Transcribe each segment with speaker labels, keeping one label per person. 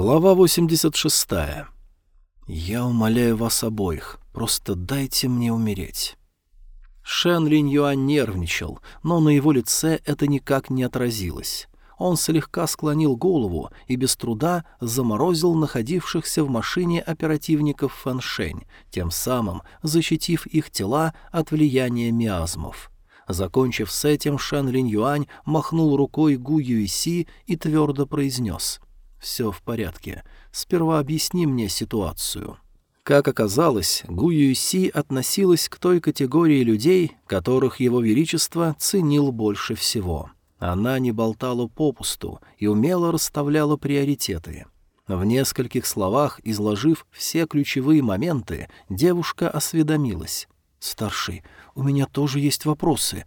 Speaker 1: Глава 86. «Я умоляю вас обоих, просто дайте мне умереть». Шен Линь Юань нервничал, но на его лице это никак не отразилось. Он слегка склонил голову и без труда заморозил находившихся в машине оперативников Фэншень, тем самым защитив их тела от влияния миазмов. Закончив с этим, Шэн Линь Юань махнул рукой Гу Юйси и твердо произнес «Все в порядке. Сперва объясни мне ситуацию». Как оказалось, Гу Юйси относилась к той категории людей, которых его величество ценил больше всего — она не болтала попусту и умело расставляла приоритеты. В нескольких словах, изложив все ключевые моменты, девушка осведомилась. «Старший, у меня тоже есть вопросы.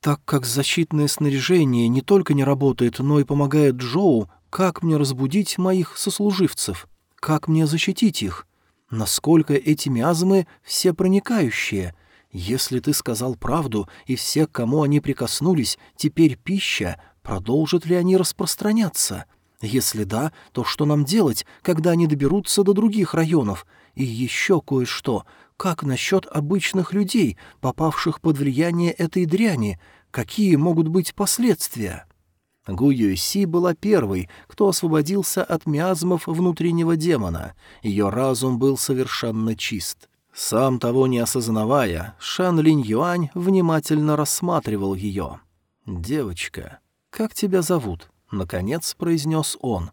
Speaker 1: Так как защитное снаряжение не только не работает, но и помогает Джоу, как мне разбудить моих сослуживцев? Как мне защитить их? Насколько эти миазмы все проникающие? Если ты сказал правду, и все, к кому они прикоснулись, теперь пища, продолжат ли они распространяться? Если да, то что нам делать, когда они доберутся до других районов? И еще кое-что. Как насчет обычных людей, попавших под влияние этой дряни? Какие могут быть последствия?» Гу Юйси была первой, кто освободился от миазмов внутреннего демона. Ее разум был совершенно чист. Сам того не осознавая, Шан Линь Юань внимательно рассматривал ее. «Девочка, как тебя зовут?» — наконец произнес он.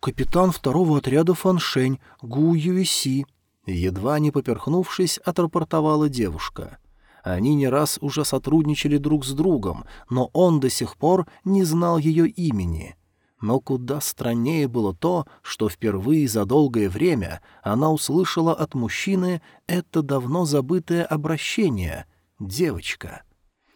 Speaker 1: «Капитан второго отряда Фаншень, Гу Юиси», — едва не поперхнувшись, отрапортовала девушка. Они не раз уже сотрудничали друг с другом, но он до сих пор не знал ее имени — но куда страннее было то, что впервые за долгое время она услышала от мужчины это давно забытое обращение «девочка».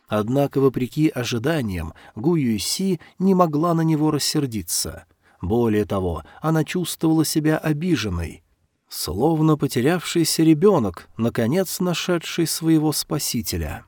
Speaker 1: Однако, вопреки ожиданиям, Гу Юйси не могла на него рассердиться. Более того, она чувствовала себя обиженной, словно потерявшийся ребенок, наконец нашедший своего спасителя.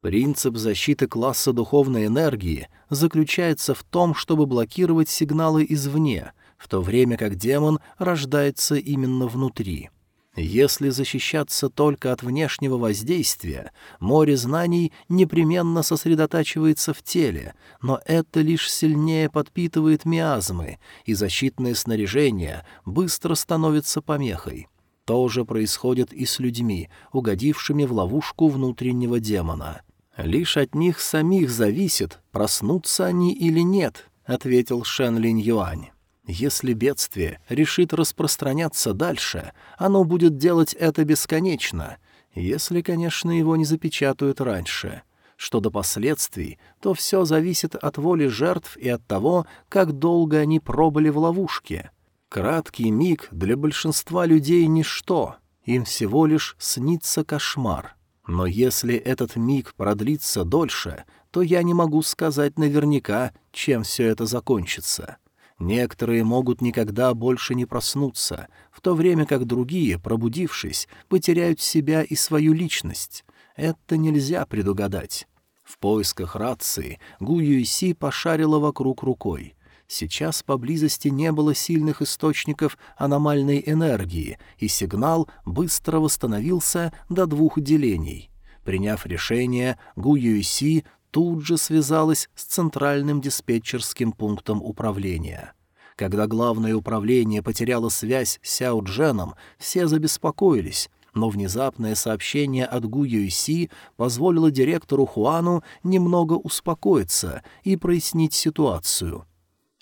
Speaker 1: Принцип защиты класса духовной энергии заключается в том, чтобы блокировать сигналы извне, в то время как демон рождается именно внутри. Если защищаться только от внешнего воздействия, море знаний непременно сосредотачивается в теле, но это лишь сильнее подпитывает миазмы, и защитное снаряжение быстро становится помехой. То же происходит и с людьми, угодившими в ловушку внутреннего демона. «Лишь от них самих зависит, проснутся они или нет», — ответил Шен Линь Юань. «Если бедствие решит распространяться дальше, оно будет делать это бесконечно, если, конечно, его не запечатают раньше». Что до последствий, то все зависит от воли жертв и от того, как долго они пробыли в ловушке. Краткий миг для большинства людей — ничто, им всего лишь снится кошмар. Но если этот миг продлится дольше, то я не могу сказать наверняка, чем все это закончится. Некоторые могут никогда больше не проснуться, в то время как другие, пробудившись, потеряют себя и свою личность. Это нельзя предугадать. В поисках рации Гу Юйси пошарила вокруг рукой — Сейчас поблизости не было сильных источников аномальной энергии, и сигнал быстро восстановился до двух делений. Приняв решение, Гу Юйси тут же связалась с центральным диспетчерским пунктом управления. Когда главное управление потеряло связь с Сяо Дженом, все забеспокоились, но внезапное сообщение от Гу Юйси позволило директору Хуану немного успокоиться и прояснить ситуацию —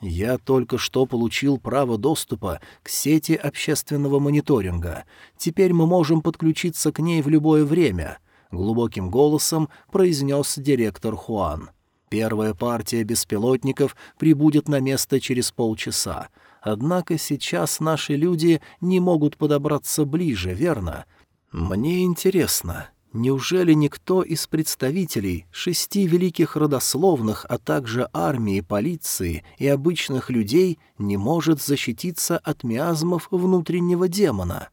Speaker 1: я только что получил право доступа к сети общественного мониторинга. Теперь мы можем подключиться к ней в любое время», — глубоким голосом произнес директор Хуан. «Первая партия беспилотников прибудет на место через полчаса. Однако сейчас наши люди не могут подобраться ближе, верно? Мне интересно, Неужели никто из представителей шести великих родословных, а также армии, полиции и обычных людей не может защититься от миазмов внутреннего демона?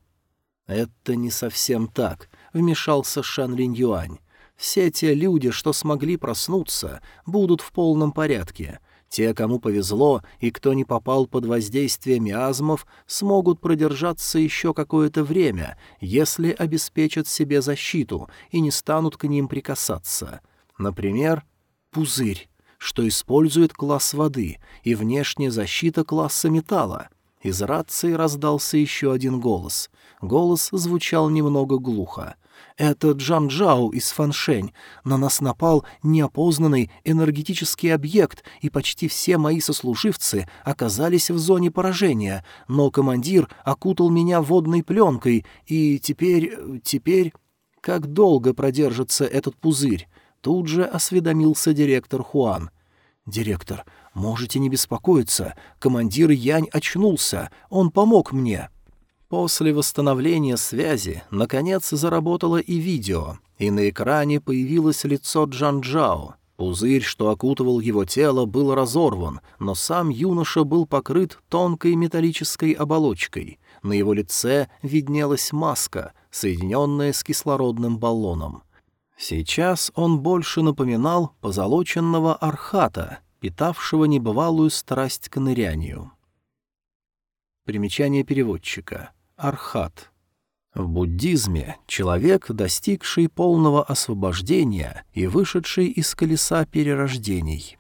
Speaker 1: Это не совсем так, вмешался Шан Линь Юань. Все те люди, что смогли проснуться, будут в полном порядке. Те, кому повезло и кто не попал под воздействие миазмов, смогут продержаться еще какое-то время, если обеспечат себе защиту и не станут к ним прикасаться. Например, пузырь, что использует класс воды, и внешняя защита класса металла. Из рации раздался еще один голос. Голос звучал немного глухо — это Джан Джао из Фаншень. На нас напал неопознанный энергетический объект, и почти все мои сослуживцы оказались в зоне поражения, но командир окутал меня водной пленкой, и теперь... теперь... Как долго продержится этот пузырь? Тут же осведомился директор Хуан. «Директор, можете не беспокоиться. Командир Янь очнулся. Он помог мне». После восстановления связи, наконец, заработало и видео, и на экране появилось лицо Джан Джао. Пузырь, что окутывал его тело, был разорван, но сам юноша был покрыт тонкой металлической оболочкой. На его лице виднелась маска, соединенная с кислородным баллоном. Сейчас он больше напоминал позолоченного архата, питавшего небывалую страсть к нырянию. Примечание переводчика — Архат. В буддизме человек, достигший полного освобождения и вышедший из колеса перерождений.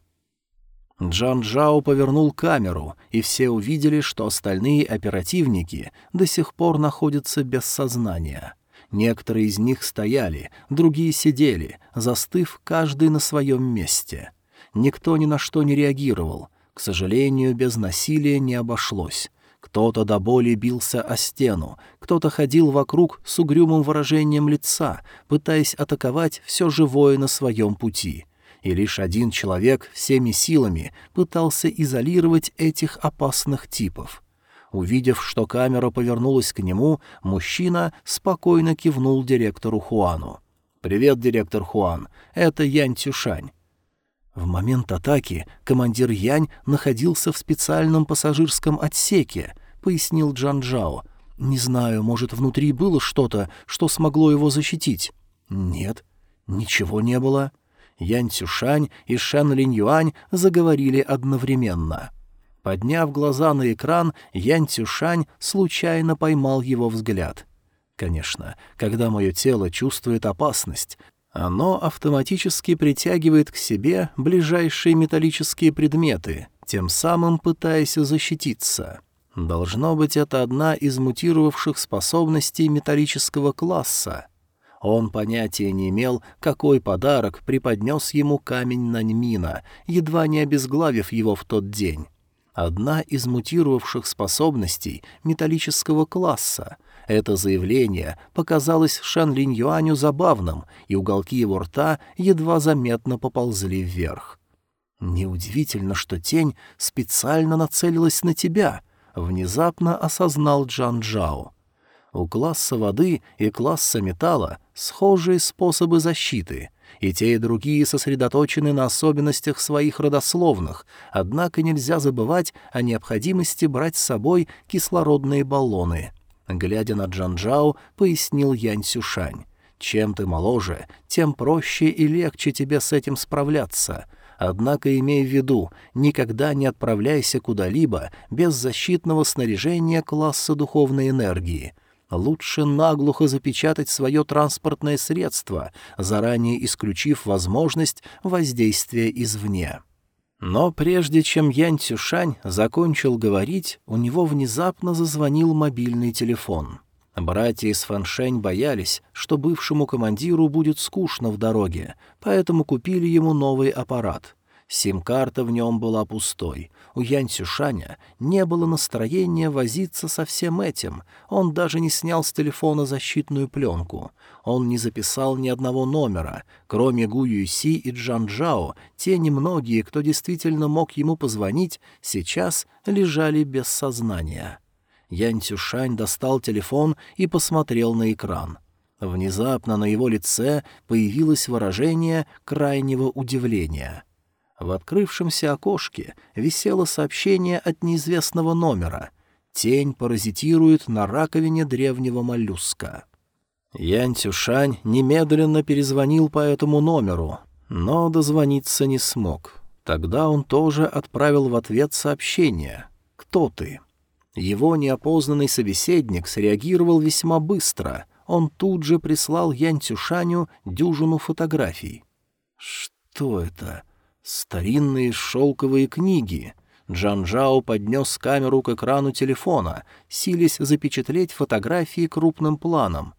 Speaker 1: Джан Джао повернул камеру, и все увидели, что остальные оперативники до сих пор находятся без сознания. Некоторые из них стояли, другие сидели, застыв каждый на своем месте. Никто ни на что не реагировал. К сожалению, без насилия не обошлось. Кто-то до боли бился о стену, кто-то ходил вокруг с угрюмым выражением лица, пытаясь атаковать все живое на своем пути. И лишь один человек всеми силами пытался изолировать этих опасных типов. Увидев, что камера повернулась к нему, мужчина спокойно кивнул директору Хуану. «Привет, директор Хуан. Это Янь Цюшань. В момент атаки командир Янь находился в специальном пассажирском отсеке, пояснил Джан Джао. Не знаю, может, внутри было что-то, что смогло его защитить. Нет, ничего не было. Янь Цюшань и Шэн Линь Юань заговорили одновременно. Подняв глаза на экран, Янь Цюшань случайно поймал его взгляд. Конечно, когда мое тело чувствует опасность, оно автоматически притягивает к себе ближайшие металлические предметы, тем самым пытаясь защититься. Должно быть, это одна из мутировавших способностей металлического класса. Он понятия не имел, какой подарок преподнес ему камень Наньмина, едва не обезглавив его в тот день. Одна из мутировавших способностей металлического класса — это заявление показалось Шан Линь Юаню забавным, и уголки его рта едва заметно поползли вверх. «Неудивительно, что тень специально нацелилась на тебя», — внезапно осознал Джан Джао. У класса воды и класса металла схожие способы защиты, и те и другие сосредоточены на особенностях своих родословных, однако нельзя забывать о необходимости брать с собой кислородные баллоны — Глядя на Джанжао, пояснил Янь Сюшань. «Чем ты моложе, тем проще и легче тебе с этим справляться. Однако имей в виду, никогда не отправляйся куда-либо без защитного снаряжения класса духовной энергии». Лучше наглухо запечатать свое транспортное средство, заранее исключив возможность воздействия извне. Но прежде чем Ян Цюшань закончил говорить, у него внезапно зазвонил мобильный телефон. Братья из Фаншень боялись, что бывшему командиру будет скучно в дороге, поэтому купили ему новый аппарат. Сим-карта в нем была пустой. У Янь Цюшаня не было настроения возиться со всем этим. Он даже не снял с телефона защитную пленку. Он не записал ни одного номера. Кроме Гу Юйси и Джан Джао, те немногие, кто действительно мог ему позвонить, сейчас лежали без сознания. Янь Цюшань достал телефон и посмотрел на экран. Внезапно на его лице появилось выражение крайнего удивления — в открывшемся окошке висело сообщение от неизвестного номера. Тень паразитирует на раковине древнего моллюска. Ян Цюшань немедленно перезвонил по этому номеру, но дозвониться не смог. Тогда он тоже отправил в ответ сообщение «Кто ты?». Его неопознанный собеседник среагировал весьма быстро. Он тут же прислал Янь Цюшаню дюжину фотографий. «Что это? Старинные шелковые книги». Джан Джао поднес камеру к экрану телефона, силясь запечатлеть фотографии крупным планом.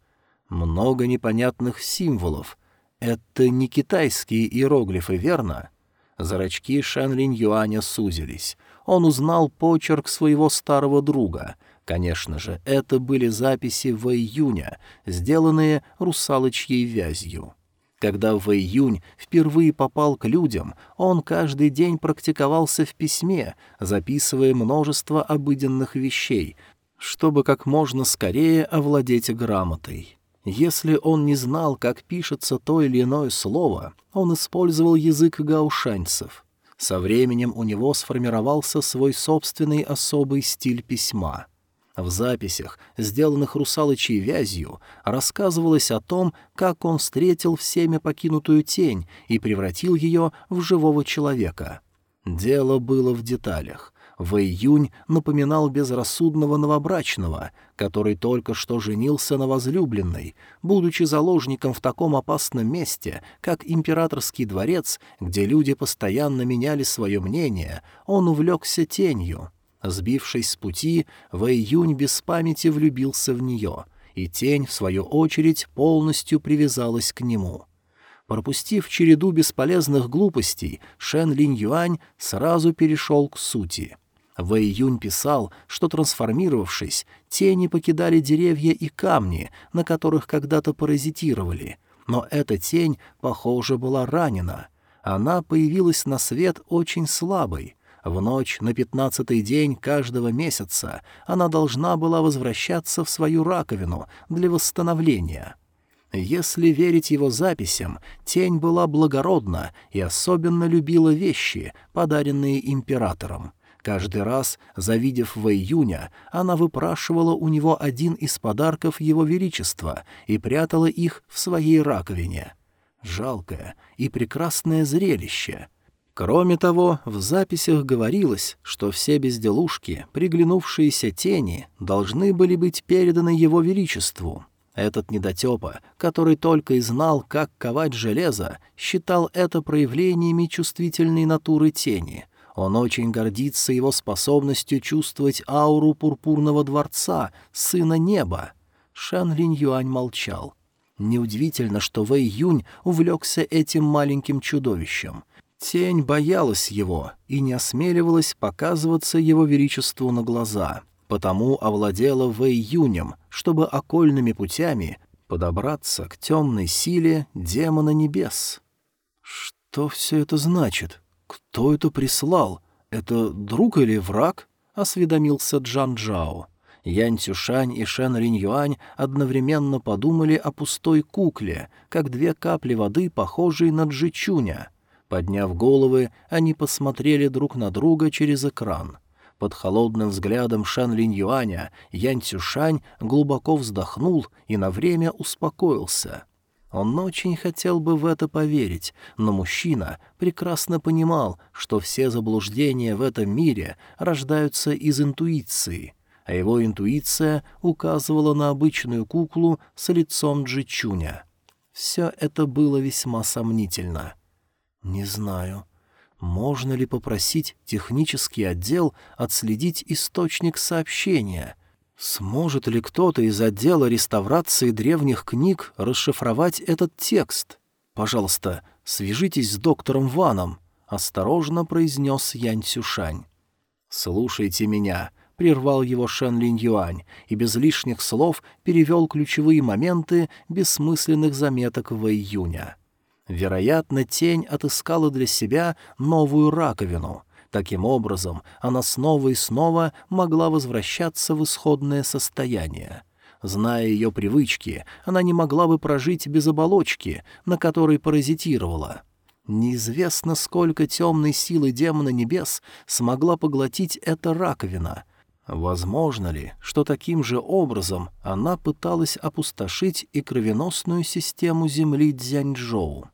Speaker 1: Много непонятных символов. Это не китайские иероглифы, верно? Зрачки Шэнлинь Юаня сузились. Он узнал почерк своего старого друга. Конечно же, это были записи в июня, сделанные русалочьей вязью. Когда в июнь впервые попал к людям, он каждый день практиковался в письме, записывая множество обыденных вещей, чтобы как можно скорее овладеть грамотой. Если он не знал, как пишется то или иное слово, он использовал язык гаушаньцев. Со временем у него сформировался свой собственный особый стиль письма. В записях, сделанных русалочей вязью, рассказывалось о том, как он встретил всеми покинутую тень и превратил ее в живого человека. Дело было в деталях. В июнь напоминал безрассудного новобрачного, который только что женился на возлюбленной, будучи заложником в таком опасном месте, как императорский дворец, где люди постоянно меняли свое мнение, он увлекся тенью. Сбившись с пути, в июнь без памяти влюбился в нее, и тень, в свою очередь, полностью привязалась к нему. Пропустив череду бесполезных глупостей, Шен Линь Юань сразу перешел к сути — Вэй Юнь писал, что, трансформировавшись, тени покидали деревья и камни, на которых когда-то паразитировали. Но эта тень, похоже, была ранена. Она появилась на свет очень слабой. В ночь на пятнадцатый день каждого месяца она должна была возвращаться в свою раковину для восстановления. Если верить его записям, тень была благородна и особенно любила вещи, подаренные императором. Каждый раз, завидев в июня, она выпрашивала у него один из подарков его величества и прятала их в своей раковине. Жалкое и прекрасное зрелище. Кроме того, в записях говорилось, что все безделушки, приглянувшиеся тени, должны были быть переданы его величеству. Этот недотепа, который только и знал, как ковать железо, считал это проявлениями чувствительной натуры тени — он очень гордится его способностью чувствовать ауру пурпурного дворца, сына неба. Шан Линь Юань молчал. Неудивительно, что Вэй Юнь увлекся этим маленьким чудовищем. Тень боялась его и не осмеливалась показываться его величеству на глаза, потому овладела Вэй Юнем, чтобы окольными путями подобраться к темной силе демона небес. «Что все это значит?» «Кто это прислал? Это друг или враг?» — осведомился Джан Джао. Янь Цюшань и Шен Ринь Юань одновременно подумали о пустой кукле, как две капли воды, похожие на Джичуня. Подняв головы, они посмотрели друг на друга через экран. Под холодным взглядом Шан Линь Юаня Янь Цюшань глубоко вздохнул и на время успокоился. Он очень хотел бы в это поверить, но мужчина прекрасно понимал, что все заблуждения в этом мире рождаются из интуиции, а его интуиция указывала на обычную куклу с лицом Джичуня. Все это было весьма сомнительно. «Не знаю. Можно ли попросить технический отдел отследить источник сообщения?» Сможет ли кто-то из отдела реставрации древних книг расшифровать этот текст? Пожалуйста, свяжитесь с доктором Ваном, осторожно произнес Янь Цюшань. Слушайте меня, прервал его Шэн Линь Юань и без лишних слов перевел ключевые моменты бессмысленных заметок в июня. Вероятно, тень отыскала для себя новую раковину — Таким образом, она снова и снова могла возвращаться в исходное состояние. Зная ее привычки, она не могла бы прожить без оболочки, на которой паразитировала. Неизвестно, сколько темной силы демона небес смогла поглотить эта раковина. Возможно ли, что таким же образом она пыталась опустошить и кровеносную систему земли Дзяньчжоу?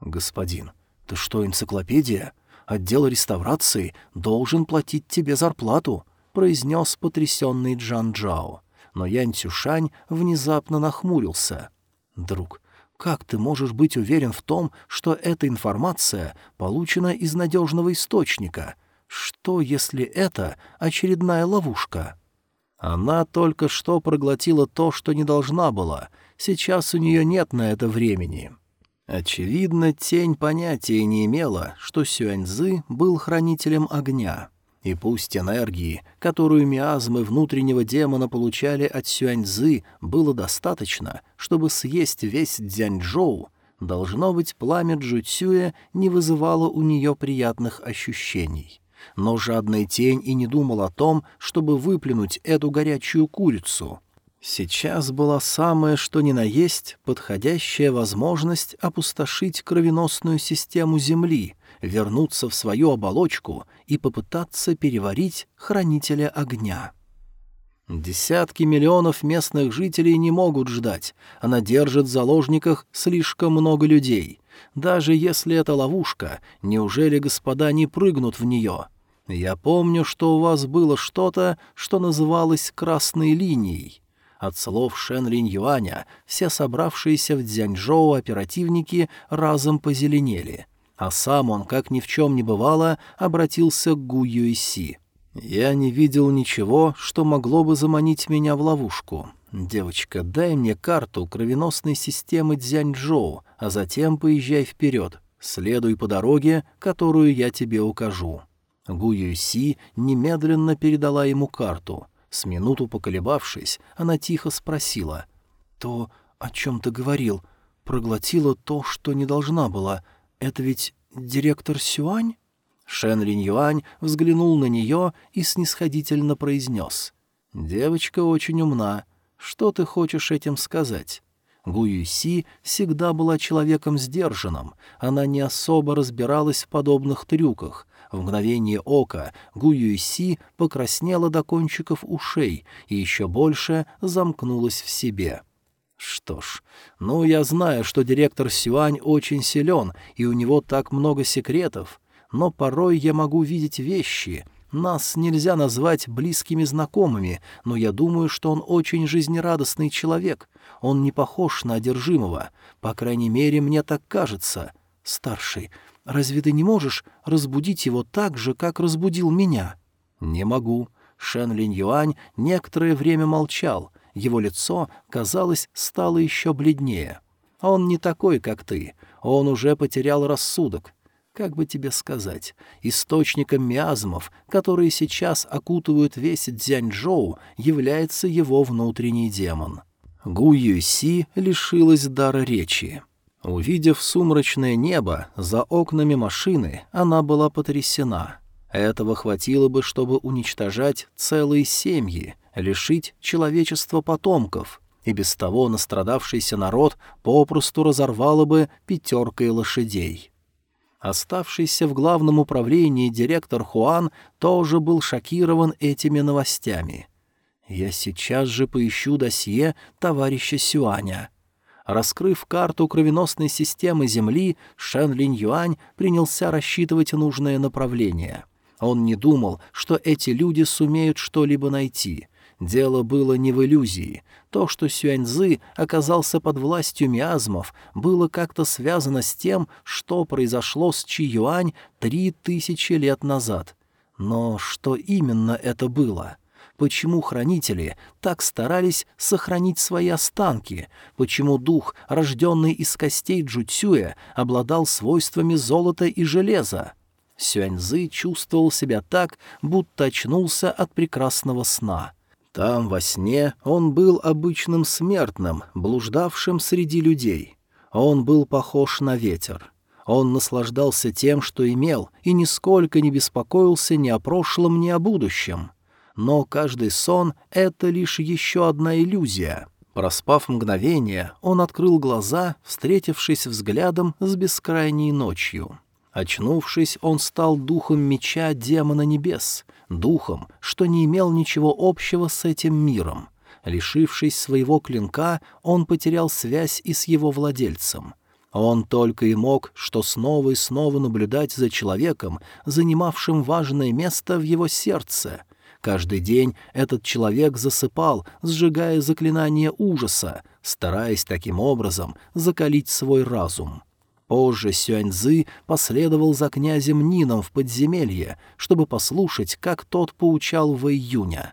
Speaker 1: «Господин, ты что, энциклопедия?» Отдел реставрации должен платить тебе зарплату», — произнес потрясенный Джан Джао. Но Янь Цюшань внезапно нахмурился. «Друг, как ты можешь быть уверен в том, что эта информация получена из надежного источника? Что, если это очередная ловушка?» Она только что проглотила то, что не должна была. Сейчас у нее нет на это времени. Очевидно, тень понятия не имела, что Сюаньзы был хранителем огня. И пусть энергии, которую миазмы внутреннего демона получали от Сюаньзы, было достаточно, чтобы съесть весь Дзяньчжоу, должно быть, пламя Джуцюя не вызывало у нее приятных ощущений. Но жадная тень и не думал о том, чтобы выплюнуть эту горячую курицу — Сейчас была самая что ни на есть подходящая возможность опустошить кровеносную систему Земли, вернуться в свою оболочку и попытаться переварить хранителя огня. Десятки миллионов местных жителей не могут ждать, она держит в заложниках слишком много людей. Даже если это ловушка, неужели господа не прыгнут в нее? Я помню, что у вас было что-то, что называлось «красной линией». От слов Шен Линь Юаня все собравшиеся в Дзяньчжоу оперативники разом позеленели, а сам он, как ни в чем не бывало, обратился к Гу Юйси. «Я не видел ничего, что могло бы заманить меня в ловушку. Девочка, дай мне карту кровеносной системы Дзяньчжоу, а затем поезжай вперед. Следуй по дороге, которую я тебе укажу». Гу Юйси немедленно передала ему карту — с минуту поколебавшись, она тихо спросила. «То, о чем ты говорил, проглотила то, что не должна была. Это ведь директор Сюань?» Шен Линь Юань взглянул на нее и снисходительно произнес. «Девочка очень умна. Что ты хочешь этим сказать?» Гу Юйси всегда была человеком сдержанным, она не особо разбиралась в подобных трюках, в мгновение ока Гу Юйси покраснела до кончиков ушей и еще больше замкнулась в себе. Что ж, ну я знаю, что директор Сюань очень силен, и у него так много секретов, но порой я могу видеть вещи. Нас нельзя назвать близкими знакомыми, но я думаю, что он очень жизнерадостный человек. Он не похож на одержимого. По крайней мере, мне так кажется. Старший, Разве ты не можешь разбудить его так же, как разбудил меня?» «Не могу». Шен Линь Юань некоторое время молчал. Его лицо, казалось, стало еще бледнее. «Он не такой, как ты. Он уже потерял рассудок. Как бы тебе сказать, источником миазмов, которые сейчас окутывают весь Дзяньчжоу, является его внутренний демон». Гу Юйси лишилась дара речи. Увидев сумрачное небо за окнами машины, она была потрясена. Этого хватило бы, чтобы уничтожать целые семьи, лишить человечества потомков, и без того настрадавшийся народ попросту разорвало бы пятеркой лошадей. Оставшийся в главном управлении директор Хуан тоже был шокирован этими новостями. «Я сейчас же поищу досье товарища Сюаня», Раскрыв карту кровеносной системы Земли, Шен Линь Юань принялся рассчитывать нужное направление. Он не думал, что эти люди сумеют что-либо найти. Дело было не в иллюзии. То, что Сюаньзы оказался под властью миазмов, было как-то связано с тем, что произошло с Чи Юань три тысячи лет назад. Но что именно это было? — почему хранители так старались сохранить свои останки, почему дух, рожденный из костей Джуцюя, обладал свойствами золота и железа. Сюаньзы чувствовал себя так, будто очнулся от прекрасного сна. Там, во сне, он был обычным смертным, блуждавшим среди людей. Он был похож на ветер. Он наслаждался тем, что имел, и нисколько не беспокоился ни о прошлом, ни о будущем но каждый сон — это лишь еще одна иллюзия. Проспав мгновение, он открыл глаза, встретившись взглядом с бескрайней ночью. Очнувшись, он стал духом меча демона небес, духом, что не имел ничего общего с этим миром. Лишившись своего клинка, он потерял связь и с его владельцем. Он только и мог, что снова и снова наблюдать за человеком, занимавшим важное место в его сердце. Каждый день этот человек засыпал, сжигая заклинание ужаса, стараясь таким образом закалить свой разум. Позже Сюаньзы последовал за князем Нином в подземелье, чтобы послушать, как тот поучал в июня.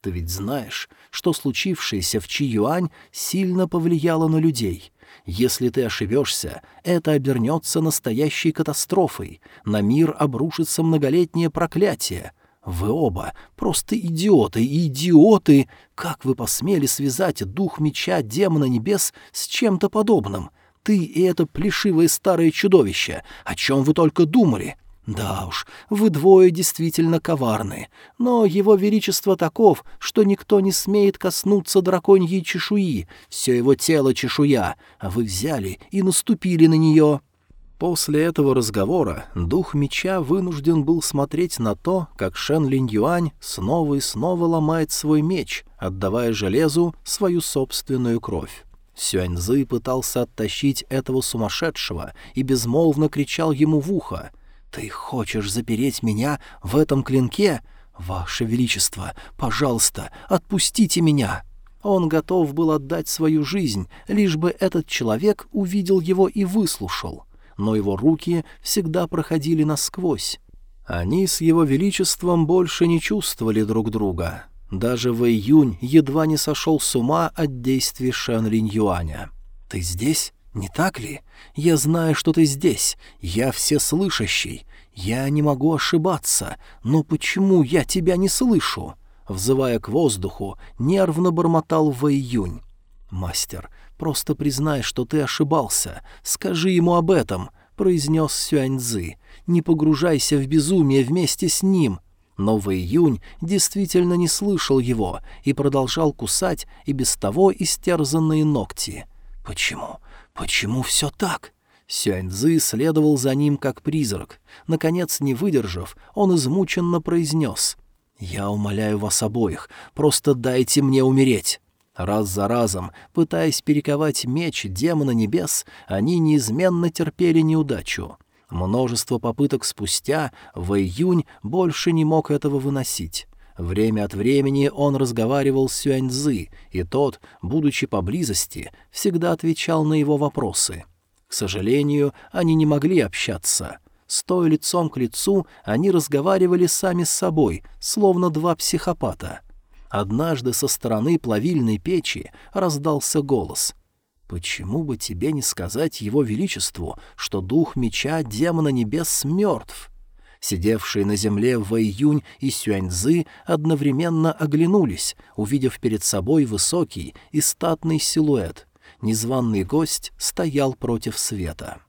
Speaker 1: Ты ведь знаешь, что случившееся в Чиюань сильно повлияло на людей. Если ты ошибешься, это обернется настоящей катастрофой. На мир обрушится многолетнее проклятие. Вы оба просто идиоты, идиоты! Как вы посмели связать дух меча демона небес с чем-то подобным? Ты и это плешивое старое чудовище. О чем вы только думали? Да уж, вы двое действительно коварны, но его величество таков, что никто не смеет коснуться драконьей чешуи, все его тело чешуя, а вы взяли и наступили на нее». После этого разговора дух меча вынужден был смотреть на то, как Шен Линь Юань снова и снова ломает свой меч, отдавая железу свою собственную кровь. Сюаньзы пытался оттащить этого сумасшедшего и безмолвно кричал ему в ухо. «Ты хочешь запереть меня в этом клинке? Ваше Величество, пожалуйста, отпустите меня!» Он готов был отдать свою жизнь, лишь бы этот человек увидел его и выслушал. Но его руки всегда проходили насквозь. Они с его величеством больше не чувствовали друг друга. Даже в июнь едва не сошел с ума от действий Шэн Линь Юаня. «Ты здесь? Не так ли? Я знаю, что ты здесь. Я всеслышащий. Я не могу ошибаться. Но почему я тебя не слышу?» Взывая к воздуху, нервно бормотал в июнь. «Мастер, просто признай, что ты ошибался. Скажи ему об этом», — произнес Сюаньзы. «Не погружайся в безумие вместе с ним. Но в июнь действительно не слышал его и продолжал кусать и без того истерзанные ногти. «Почему? Почему все так?» Сюаньзы следовал за ним как призрак. Наконец, не выдержав, он измученно произнес. «Я умоляю вас обоих, просто дайте мне умереть». Раз за разом, пытаясь перековать меч демона небес, они неизменно терпели неудачу. Множество попыток спустя, в июнь, больше не мог этого выносить. Время от времени он разговаривал с Сюаньзы, и тот, будучи поблизости, всегда отвечал на его вопросы. К сожалению, они не могли общаться. Стоя лицом к лицу, они разговаривали сами с собой, словно два психопата. Однажды со стороны плавильной печи раздался голос. Почему бы тебе не сказать его величеству, что дух меча демона небес мертв? Сидевшие на земле в июнь и Сюаньзы одновременно оглянулись, увидев перед собой высокий и статный силуэт. Незваный гость стоял против света.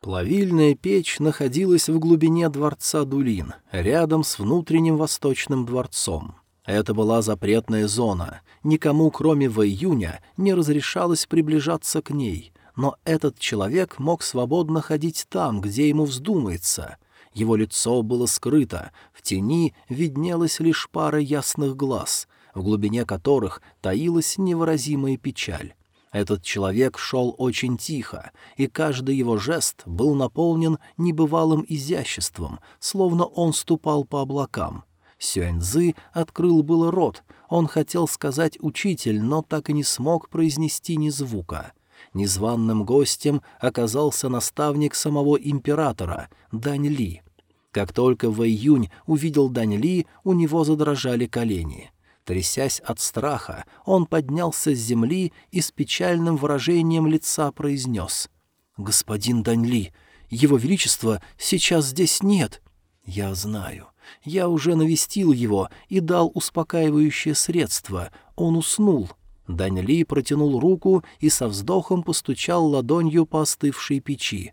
Speaker 1: Плавильная печь находилась в глубине дворца Дулин, рядом с внутренним восточным дворцом. Это была запретная зона. Никому, кроме в июня, не разрешалось приближаться к ней. Но этот человек мог свободно ходить там, где ему вздумается. Его лицо было скрыто, в тени виднелась лишь пара ясных глаз, в глубине которых таилась невыразимая печаль. Этот человек шел очень тихо, и каждый его жест был наполнен небывалым изяществом, словно он ступал по облакам. Сюэньзы открыл было рот, он хотел сказать «учитель», но так и не смог произнести ни звука. Незваным гостем оказался наставник самого императора, Дань Ли. Как только в июнь увидел Дань Ли, у него задрожали колени. Трясясь от страха, он поднялся с земли и с печальным выражением лица произнес. «Господин Дань Ли, его величество сейчас здесь нет». «Я знаю. Я уже навестил его и дал успокаивающее средство. Он уснул. Дань Ли протянул руку и со вздохом постучал ладонью по остывшей печи.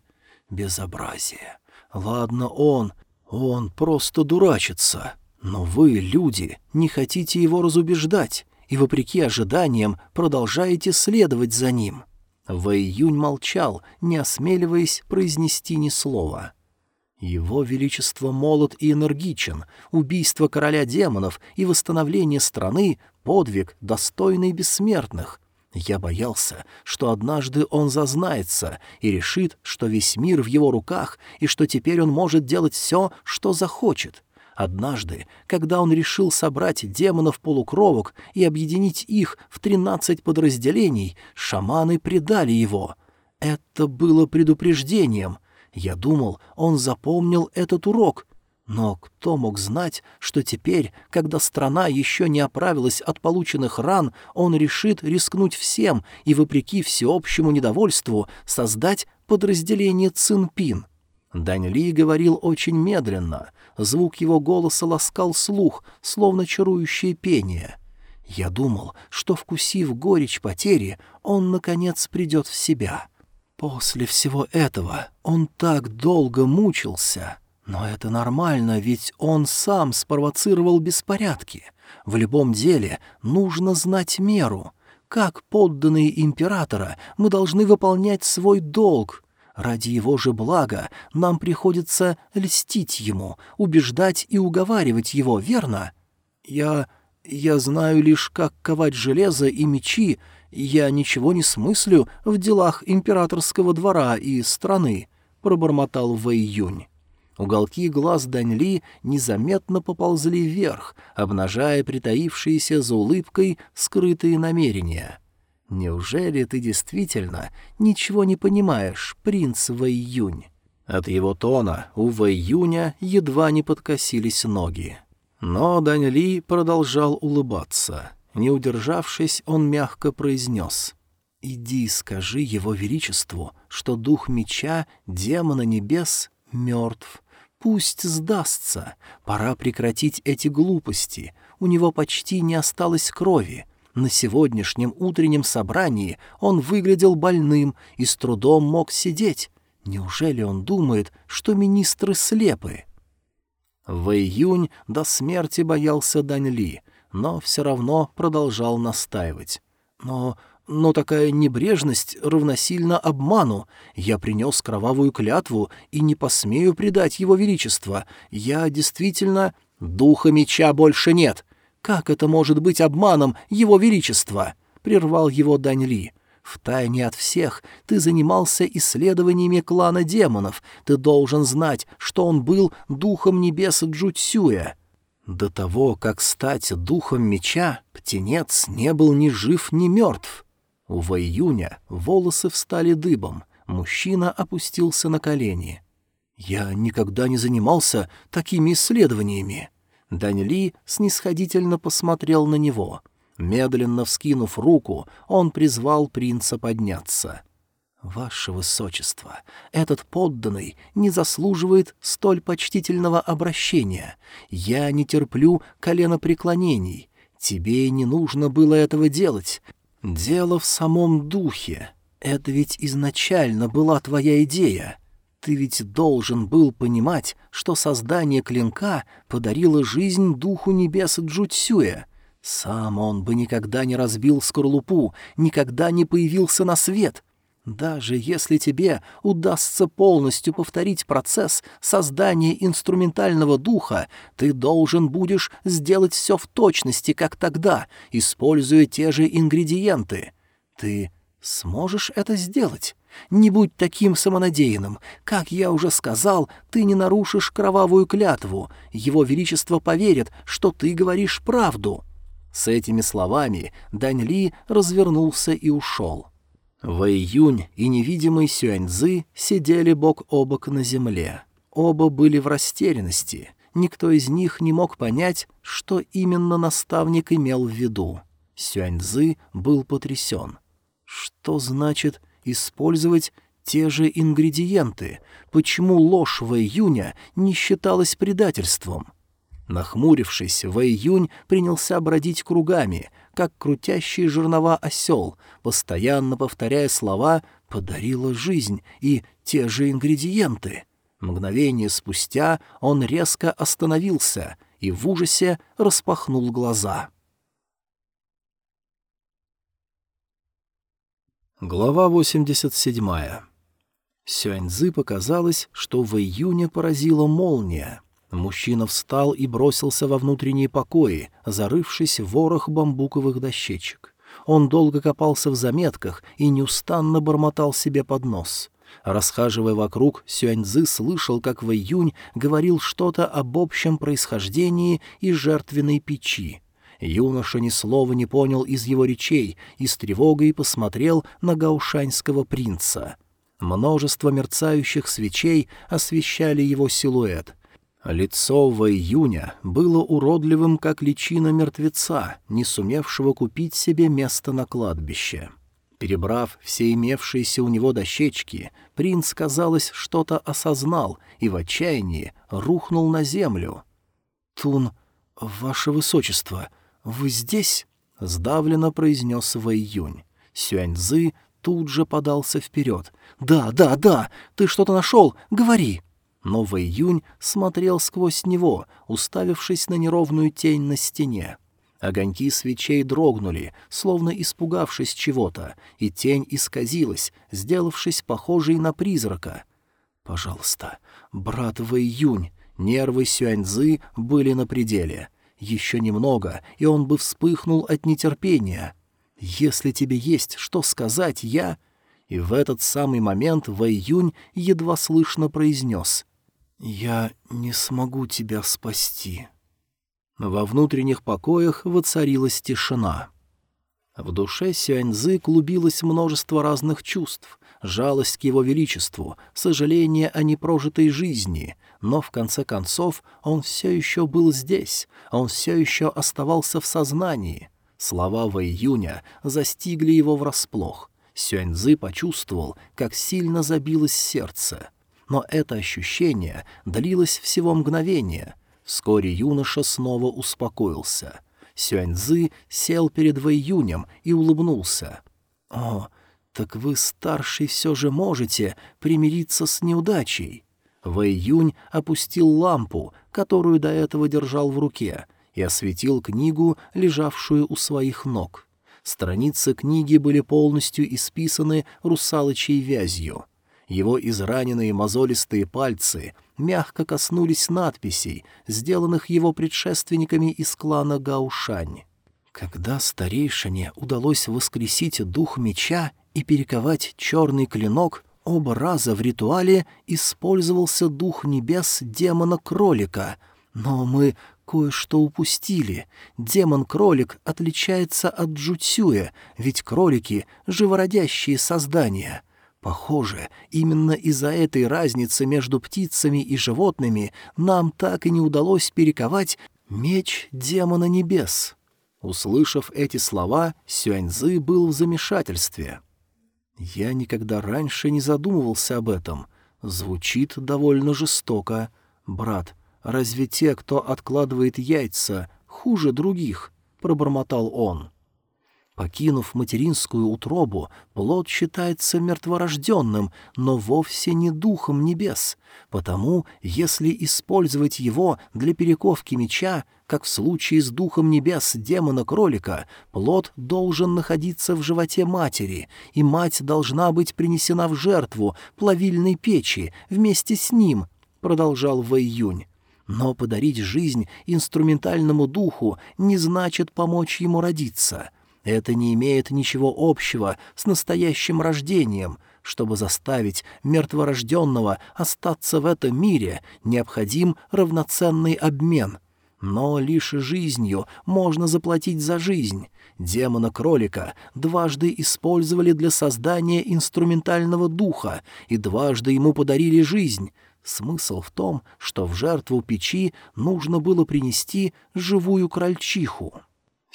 Speaker 1: Безобразие. Ладно он, он просто дурачится. Но вы, люди, не хотите его разубеждать и, вопреки ожиданиям, продолжаете следовать за ним. Вэй Юнь молчал, не осмеливаясь произнести ни слова. Его Величество молод и энергичен, убийство короля демонов и восстановление страны — подвиг, достойный бессмертных. Я боялся, что однажды он зазнается и решит, что весь мир в его руках и что теперь он может делать все, что захочет. Однажды, когда он решил собрать демонов-полукровок и объединить их в тринадцать подразделений, шаманы предали его. Это было предупреждением. Я думал, он запомнил этот урок, но кто мог знать, что теперь, когда страна еще не оправилась от полученных ран, он решит рискнуть всем и, вопреки всеобщему недовольству, создать подразделение Цинпин? Дань Ли говорил очень медленно. Звук его голоса ласкал слух, словно чарующее пение. Я думал, что, вкусив горечь потери, он, наконец, придет в себя. После всего этого он так долго мучился... Но это нормально, ведь он сам спровоцировал беспорядки. В любом деле нужно знать меру. Как подданные императора мы должны выполнять свой долг. Ради его же блага нам приходится льстить ему, убеждать и уговаривать его, верно? Я... я знаю лишь, как ковать железо и мечи, я ничего не смыслю в делах императорского двора и страны, — пробормотал Вэй Юнь. Уголки глаз Даньли незаметно поползли вверх, обнажая притаившиеся за улыбкой скрытые намерения. «Неужели ты действительно ничего не понимаешь, принц Вэйюнь?» От его тона у Вэйюня едва не подкосились ноги. Но Даньли продолжал улыбаться. Не удержавшись, он мягко произнес — «Иди скажи его величеству, что дух меча, демона небес, мертв. Пусть сдастся. Пора прекратить эти глупости. У него почти не осталось крови. На сегодняшнем утреннем собрании он выглядел больным и с трудом мог сидеть. Неужели он думает, что министры слепы? В июнь до смерти боялся Дань Ли, но все равно продолжал настаивать. Но но такая небрежность равносильно обману. Я принес кровавую клятву и не посмею предать его величество. Я действительно... Духа меча больше нет. Как это может быть обманом его величества? Прервал его Даньли. Втайне от всех ты занимался исследованиями клана демонов. Ты должен знать, что он был духом небес Джуцюя. До того, как стать духом меча, птенец не был ни жив, ни мертв. У Вэйюня волосы встали дыбом, мужчина опустился на колени. «Я никогда не занимался такими исследованиями». Дань Ли снисходительно посмотрел на него. Медленно вскинув руку, он призвал принца подняться. «Ваше Высочество, этот подданный не заслуживает столь почтительного обращения. Я не терплю коленопреклонений. Тебе не нужно было этого делать. «Дело в самом духе. Это ведь изначально была твоя идея. Ты ведь должен был понимать, что создание клинка подарило жизнь духу небес Джуцюя. Сам он бы никогда не разбил скорлупу, никогда не появился на свет. Даже если тебе удастся полностью повторить процесс создания инструментального духа, ты должен будешь сделать все в точности, как тогда, используя те же ингредиенты. Ты сможешь это сделать? Не будь таким самонадеянным. Как я уже сказал, ты не нарушишь кровавую клятву. Его Величество поверит, что ты говоришь правду». С этими словами Дань Ли развернулся и ушел. Вэй Юнь и невидимый Сюаньзы сидели бок о бок на земле. Оба были в растерянности. Никто из них не мог понять, что именно наставник имел в виду. Сюаньзы был потрясен. Что значит использовать те же ингредиенты? Почему ложь Вэй Юня не считалась предательством? Нахмурившись, Вэй Юнь принялся бродить кругами, как крутящий жернова осел, постоянно повторяя слова «подарила жизнь» и «те же ингредиенты». Мгновение спустя он резко остановился и в ужасе распахнул глаза. Глава 87. Сюаньзы показалось, что в июне поразила молния. Мужчина встал и бросился во внутренние покои, зарывшись в ворох бамбуковых дощечек. Он долго копался в заметках и неустанно бормотал себе под нос. Расхаживая вокруг, Сюаньзы слышал, как в июнь говорил что-то об общем происхождении и жертвенной печи. Юноша ни слова не понял из его речей и с тревогой посмотрел на гаушаньского принца. Множество мерцающих свечей освещали его силуэт. Лицо в июня было уродливым, как личина мертвеца, не сумевшего купить себе место на кладбище. Перебрав все имевшиеся у него дощечки, принц, казалось, что-то осознал и в отчаянии рухнул на землю. «Тун, ваше высочество, вы здесь?» — сдавленно произнес Вэйюнь. Сюаньзы тут же подался вперед. «Да, да, да! Ты что-то нашел? Говори!» Но Вэйюнь смотрел сквозь него, уставившись на неровную тень на стене. Огоньки свечей дрогнули, словно испугавшись чего-то, и тень исказилась, сделавшись похожей на призрака. «Пожалуйста, брат Вэйюнь!» Нервы Сюаньзы были на пределе. Еще немного, и он бы вспыхнул от нетерпения. «Если тебе есть что сказать, я...» И в этот самый момент Вэйюнь едва слышно произнес. «Я не смогу тебя спасти». Во внутренних покоях воцарилась тишина. В душе Сюаньзы клубилось множество разных чувств, жалость к его величеству, сожаление о непрожитой жизни, но в конце концов он все еще был здесь, он все еще оставался в сознании. Слова Вэй Юня застигли его врасплох. Сюаньзы почувствовал, как сильно забилось сердце. Но это ощущение длилось всего мгновение — Вскоре юноша снова успокоился. Сюаньзы сел перед Вэйюнем и улыбнулся. «О, так вы, старший, все же можете примириться с неудачей». Вэйюнь опустил лампу, которую до этого держал в руке, и осветил книгу, лежавшую у своих ног. Страницы книги были полностью исписаны русалочей вязью. Его израненные мозолистые пальцы мягко коснулись надписей, сделанных его предшественниками из клана Гаушань. Когда старейшине удалось воскресить дух меча и перековать черный клинок, оба раза в ритуале использовался дух небес демона-кролика, но мы кое-что упустили. Демон-кролик отличается от Джуцюя, ведь кролики — живородящие создания — Похоже, именно из-за этой разницы между птицами и животными нам так и не удалось перековать меч демона небес. Услышав эти слова, Сюаньзы был в замешательстве. Я никогда раньше не задумывался об этом. Звучит довольно жестоко. Брат, разве те, кто откладывает яйца, хуже других? пробормотал он. Покинув материнскую утробу, плод считается мертворожденным, но вовсе не духом небес. Потому, если использовать его для перековки меча, как в случае с духом небес демона-кролика, плод должен находиться в животе матери, и мать должна быть принесена в жертву плавильной печи вместе с ним, — продолжал Вэйюнь. Но подарить жизнь инструментальному духу не значит помочь ему родиться — это не имеет ничего общего с настоящим рождением. Чтобы заставить мертворожденного остаться в этом мире, необходим равноценный обмен. Но лишь жизнью можно заплатить за жизнь. Демона-кролика дважды использовали для создания инструментального духа и дважды ему подарили жизнь. Смысл в том, что в жертву печи нужно было принести живую крольчиху.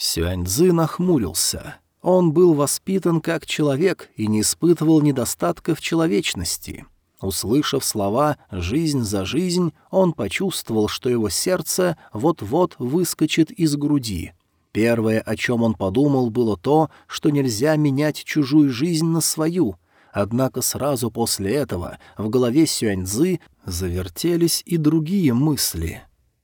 Speaker 1: Сюаньзы нахмурился. Он был воспитан как человек и не испытывал недостатков человечности. Услышав слова «жизнь за жизнь», он почувствовал, что его сердце вот-вот выскочит из груди. Первое, о чем он подумал, было то, что нельзя менять чужую жизнь на свою. Однако сразу после этого в голове Сюаньзы завертелись и другие мысли.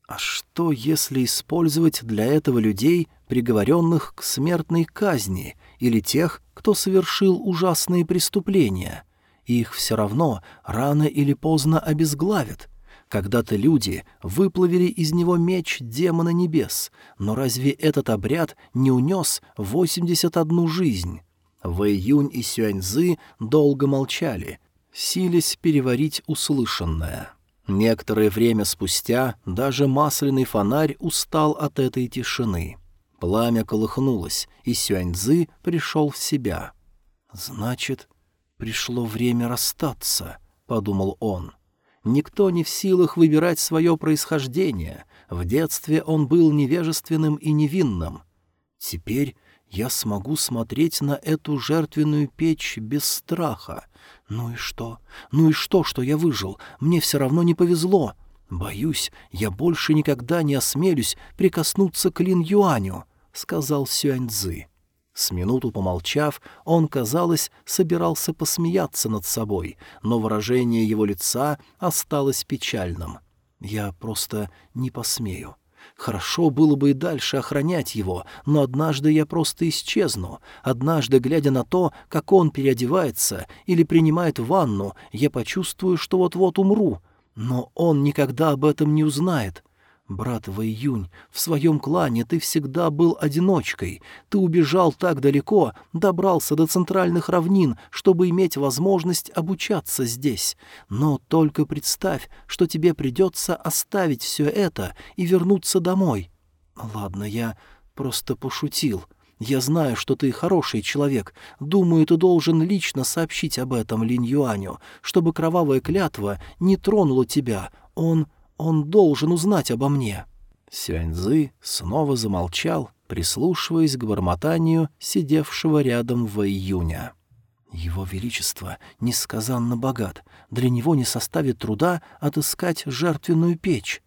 Speaker 1: А что, если использовать для этого людей, приговоренных к смертной казни, или тех, кто совершил ужасные преступления? Их все равно рано или поздно обезглавят. Когда-то люди выплавили из него меч демона небес, но разве этот обряд не унес 81 жизнь? Вэй Юнь и Сюаньзы долго молчали, сились переварить услышанное. Некоторое время спустя даже масляный фонарь устал от этой тишины. Пламя колыхнулось, и Сюаньзы пришел в себя. «Значит, пришло время расстаться», — подумал он. Никто не в силах выбирать свое происхождение. В детстве он был невежественным и невинным. Теперь я смогу смотреть на эту жертвенную печь без страха. Ну и что? Ну и что, что я выжил? Мне все равно не повезло. Боюсь, я больше никогда не осмелюсь прикоснуться к Лин Юаню, — сказал Сюаньцзы. С минуту помолчав, он, казалось, собирался посмеяться над собой, но выражение его лица осталось печальным. «Я просто не посмею. Хорошо было бы и дальше охранять его, но однажды я просто исчезну. Однажды, глядя на то, как он переодевается или принимает ванну, я почувствую, что вот-вот умру. Но он никогда об этом не узнает. «Брат Вэйюнь, в своем клане ты всегда был одиночкой. Ты убежал так далеко, добрался до центральных равнин, чтобы иметь возможность обучаться здесь. Но только представь, что тебе придется оставить все это и вернуться домой». «Ладно, я просто пошутил. Я знаю, что ты хороший человек. Думаю, ты должен лично сообщить об этом Линь Юаню, чтобы кровавая клятва не тронула тебя. Он он должен узнать обо мне». Сюаньзы снова замолчал, прислушиваясь к бормотанию сидевшего рядом в июня. «Его Величество несказанно богат. Для него не составит труда отыскать жертвенную печь».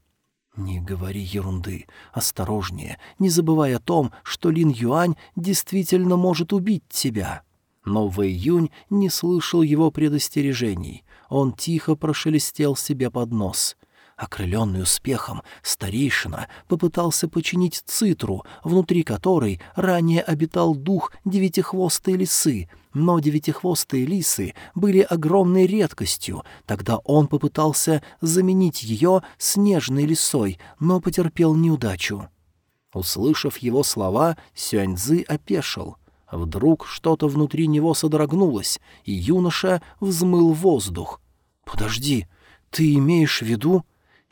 Speaker 1: «Не говори ерунды. Осторожнее, не забывай о том, что Лин Юань действительно может убить тебя». Но Вэй Юнь не слышал его предостережений. Он тихо прошелестел себе под нос. Окрыленный успехом, старейшина попытался починить цитру, внутри которой ранее обитал дух девятихвостой лисы, но девятихвостые лисы были огромной редкостью, тогда он попытался заменить ее снежной лисой, но потерпел неудачу. Услышав его слова, Сюаньзы опешил. Вдруг что-то внутри него содрогнулось, и юноша взмыл воздух. «Подожди, ты имеешь в виду...»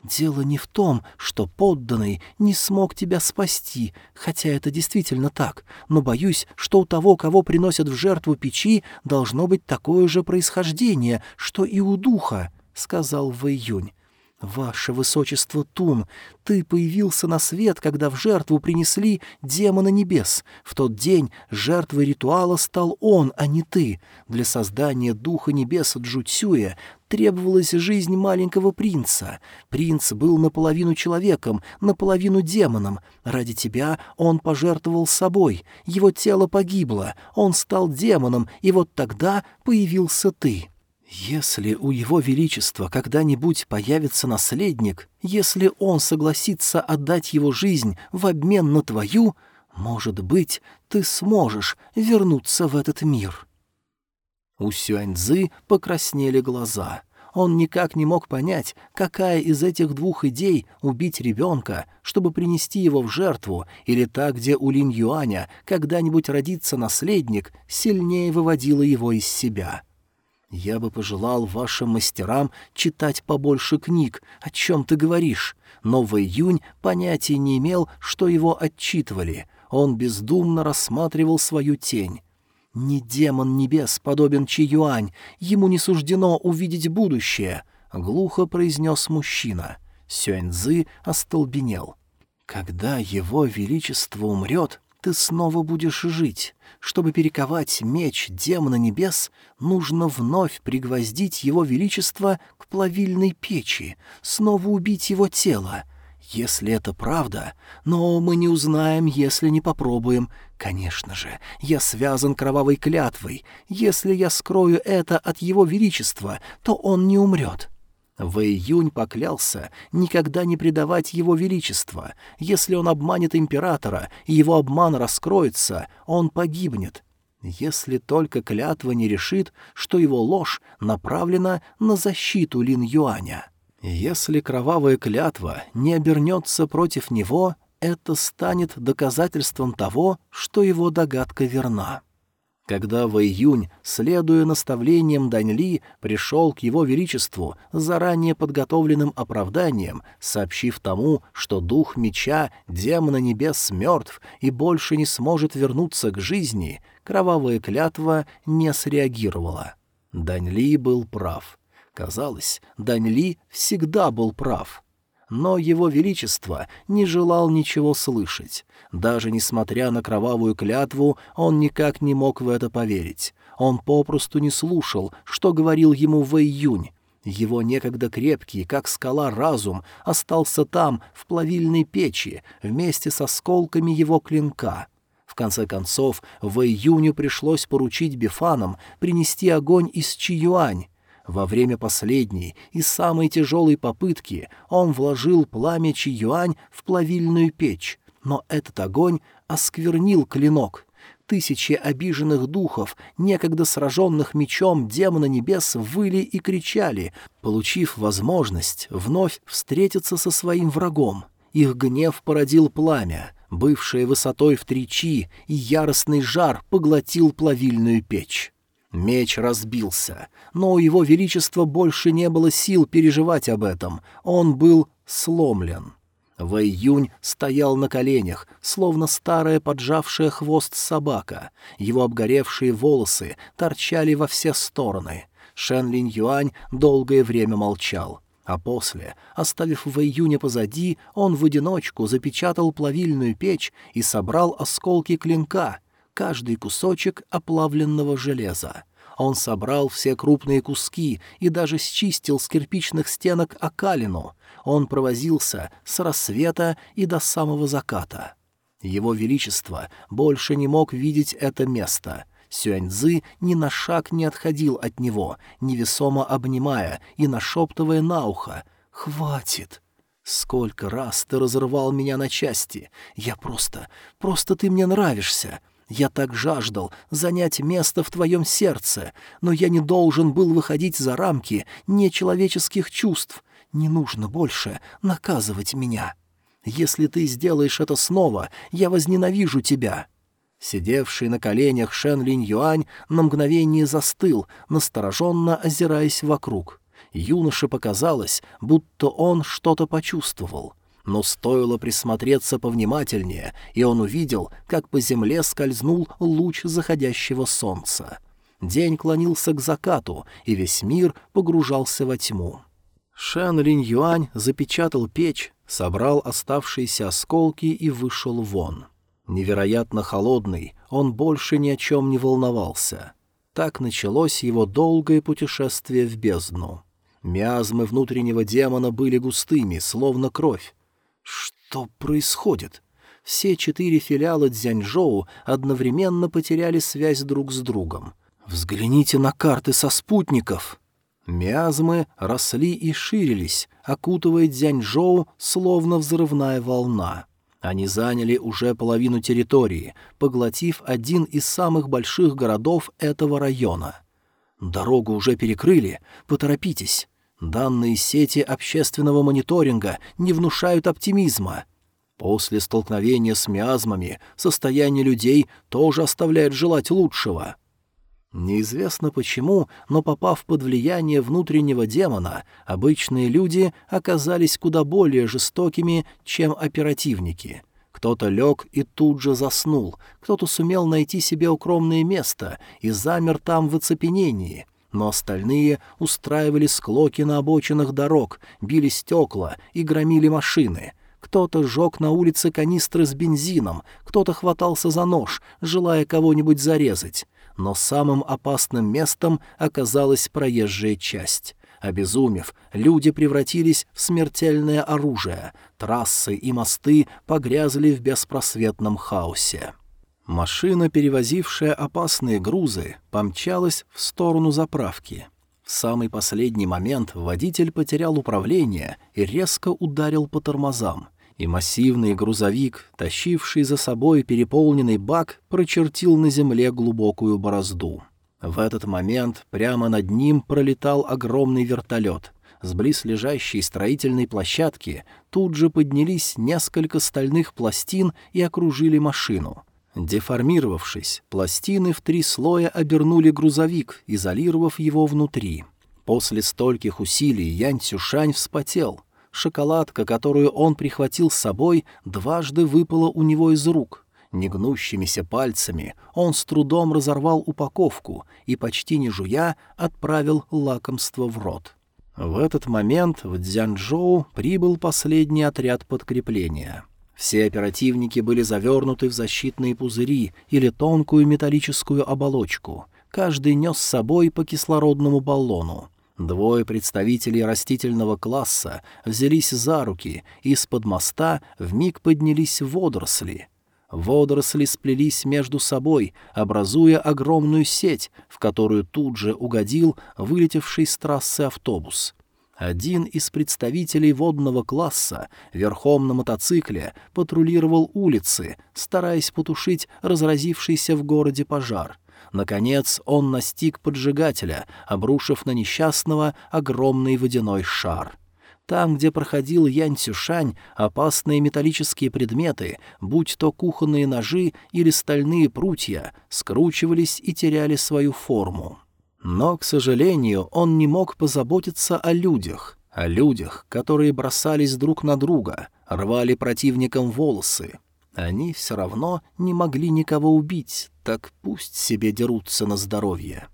Speaker 1: Дело не в том, что подданный не смог тебя спасти, хотя это действительно так, но боюсь, что у того, кого приносят в жертву печи, должно быть такое же происхождение, что и у духа, — сказал Вэйюнь. «Ваше высочество Тун, ты появился на свет, когда в жертву принесли демона небес. В тот день жертвой ритуала стал он, а не ты. Для создания духа небес Джуцюя требовалась жизнь маленького принца. Принц был наполовину человеком, наполовину демоном. Ради тебя он пожертвовал собой. Его тело погибло, он стал демоном, и вот тогда появился ты». «Если у Его Величества когда-нибудь появится наследник, если он согласится отдать его жизнь в обмен на твою, может быть, ты сможешь вернуться в этот мир». У Сюаньзы покраснели глаза. Он никак не мог понять, какая из этих двух идей — убить ребенка, чтобы принести его в жертву, или та, где у Линь Юаня когда-нибудь родится наследник, сильнее выводила его из себя. «Я бы пожелал вашим мастерам читать побольше книг, о чем ты говоришь». Но в июнь понятия не имел, что его отчитывали. Он бездумно рассматривал свою тень. «Не демон небес подобен Чи-Юань, ему не суждено увидеть будущее», — глухо произнес мужчина. Сюэньзы остолбенел. «Когда его величество умрет, ты снова будешь жить. Чтобы перековать меч демона небес, нужно вновь пригвоздить его величество к плавильной печи, снова убить его тело. Если это правда, но мы не узнаем, если не попробуем. Конечно же, я связан кровавой клятвой. Если я скрою это от его величества, то он не умрет. Вэй Юнь поклялся никогда не предавать его величество. Если он обманет императора, и его обман раскроется, он погибнет. Если только клятва не решит, что его ложь направлена на защиту Лин Юаня. Если кровавая клятва не обернется против него, это станет доказательством того, что его догадка верна. Когда в июнь, следуя наставлениям Даньли, пришел к его величеству заранее подготовленным оправданием, сообщив тому, что дух меча, демона небес, мертв и больше не сможет вернуться к жизни, кровавая клятва не среагировала. Даньли был прав. Казалось, Даньли всегда был прав — но его величество не желал ничего слышать. Даже несмотря на кровавую клятву, он никак не мог в это поверить. Он попросту не слушал, что говорил ему в июнь. Его некогда крепкий, как скала, разум остался там, в плавильной печи, вместе с осколками его клинка. В конце концов, в июне пришлось поручить Бифанам принести огонь из Чиюань, во время последней и самой тяжелой попытки он вложил пламя Чи-Юань в плавильную печь, но этот огонь осквернил клинок. Тысячи обиженных духов, некогда сраженных мечом демона небес, выли и кричали, получив возможность вновь встретиться со своим врагом. Их гнев породил пламя, бывшее высотой в три чи, и яростный жар поглотил плавильную печь. Меч разбился, но у его величества больше не было сил переживать об этом, он был сломлен. В июнь стоял на коленях, словно старая поджавшая хвост собака. Его обгоревшие волосы торчали во все стороны. Шен Линь Юань долгое время молчал. А после, оставив в июне позади, он в одиночку запечатал плавильную печь и собрал осколки клинка — каждый кусочек оплавленного железа. Он собрал все крупные куски и даже счистил с кирпичных стенок окалину. Он провозился с рассвета и до самого заката. Его Величество больше не мог видеть это место. Сюаньзы ни на шаг не отходил от него, невесомо обнимая и нашептывая на ухо «Хватит!» «Сколько раз ты разрывал меня на части! Я просто... просто ты мне нравишься! Я так жаждал занять место в твоем сердце, но я не должен был выходить за рамки нечеловеческих чувств. Не нужно больше наказывать меня. Если ты сделаешь это снова, я возненавижу тебя». Сидевший на коленях Шен Линь Юань на мгновение застыл, настороженно озираясь вокруг. Юноше показалось, будто он что-то почувствовал. Но стоило присмотреться повнимательнее, и он увидел, как по земле скользнул луч заходящего солнца. День клонился к закату, и весь мир погружался во тьму. Шэн Линь Юань запечатал печь, собрал оставшиеся осколки и вышел вон. Невероятно холодный, он больше ни о чем не волновался. Так началось его долгое путешествие в бездну. Миазмы внутреннего демона были густыми, словно кровь, что происходит? Все четыре филиала Дзяньжоу одновременно потеряли связь друг с другом. Взгляните на карты со спутников. Миазмы росли и ширились, окутывая Дзяньжоу, словно взрывная волна. Они заняли уже половину территории, поглотив один из самых больших городов этого района. Дорогу уже перекрыли, поторопитесь. Данные сети общественного мониторинга не внушают оптимизма. После столкновения с миазмами состояние людей тоже оставляет желать лучшего. Неизвестно почему, но попав под влияние внутреннего демона, обычные люди оказались куда более жестокими, чем оперативники. Кто-то лег и тут же заснул, кто-то сумел найти себе укромное место и замер там в оцепенении — но остальные устраивали склоки на обочинах дорог, били стекла и громили машины. Кто-то сжег на улице канистры с бензином, кто-то хватался за нож, желая кого-нибудь зарезать. Но самым опасным местом оказалась проезжая часть. Обезумев, люди превратились в смертельное оружие, трассы и мосты погрязли в беспросветном хаосе. Машина, перевозившая опасные грузы, помчалась в сторону заправки. В самый последний момент водитель потерял управление и резко ударил по тормозам, и массивный грузовик, тащивший за собой переполненный бак, прочертил на земле глубокую борозду. В этот момент прямо над ним пролетал огромный вертолет. С близлежащей строительной площадки тут же поднялись несколько стальных пластин и окружили машину. Деформировавшись, пластины в три слоя обернули грузовик, изолировав его внутри. После стольких усилий Янь Цюшань вспотел. Шоколадка, которую он прихватил с собой, дважды выпала у него из рук. Негнущимися пальцами он с трудом разорвал упаковку и, почти не жуя, отправил лакомство в рот. В этот момент в Дзянчжоу прибыл последний отряд подкрепления. Все оперативники были завернуты в защитные пузыри или тонкую металлическую оболочку. Каждый нес с собой по кислородному баллону. Двое представителей растительного класса взялись за руки, и из-под моста вмиг поднялись водоросли. Водоросли сплелись между собой, образуя огромную сеть, в которую тут же угодил вылетевший с трассы автобус. Один из представителей водного класса верхом на мотоцикле патрулировал улицы, стараясь потушить разразившийся в городе пожар — Наконец он настиг поджигателя, обрушив на несчастного огромный водяной шар. Там, где проходил Янь Цюшань, опасные металлические предметы, будь то кухонные ножи или стальные прутья, скручивались и теряли свою форму. Но, к сожалению, он не мог позаботиться о людях, о людях, которые бросались друг на друга, рвали противникам волосы, они все равно не могли никого убить, так пусть себе дерутся на здоровье.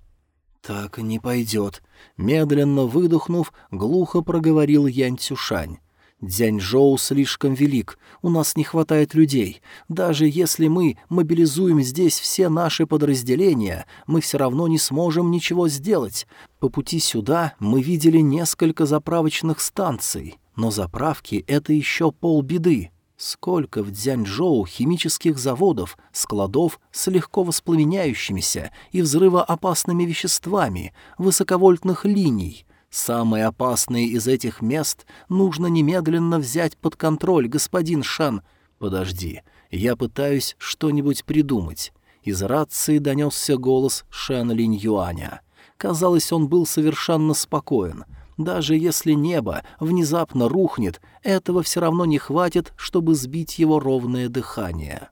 Speaker 1: «Так не пойдет», — медленно выдохнув, глухо проговорил Янь Цюшань. «Дзяньжоу слишком велик, у нас не хватает людей. Даже если мы мобилизуем здесь все наши подразделения, мы все равно не сможем ничего сделать. По пути сюда мы видели несколько заправочных станций, но заправки — это еще полбеды. Сколько в Дзяньчжоу химических заводов, складов с легко воспламеняющимися и взрывоопасными веществами, высоковольтных линий. Самые опасные из этих мест нужно немедленно взять под контроль, господин Шан. Подожди, я пытаюсь что-нибудь придумать. Из рации донесся голос Шэн Линь Юаня. Казалось, он был совершенно спокоен — даже если небо внезапно рухнет, этого все равно не хватит, чтобы сбить его ровное дыхание.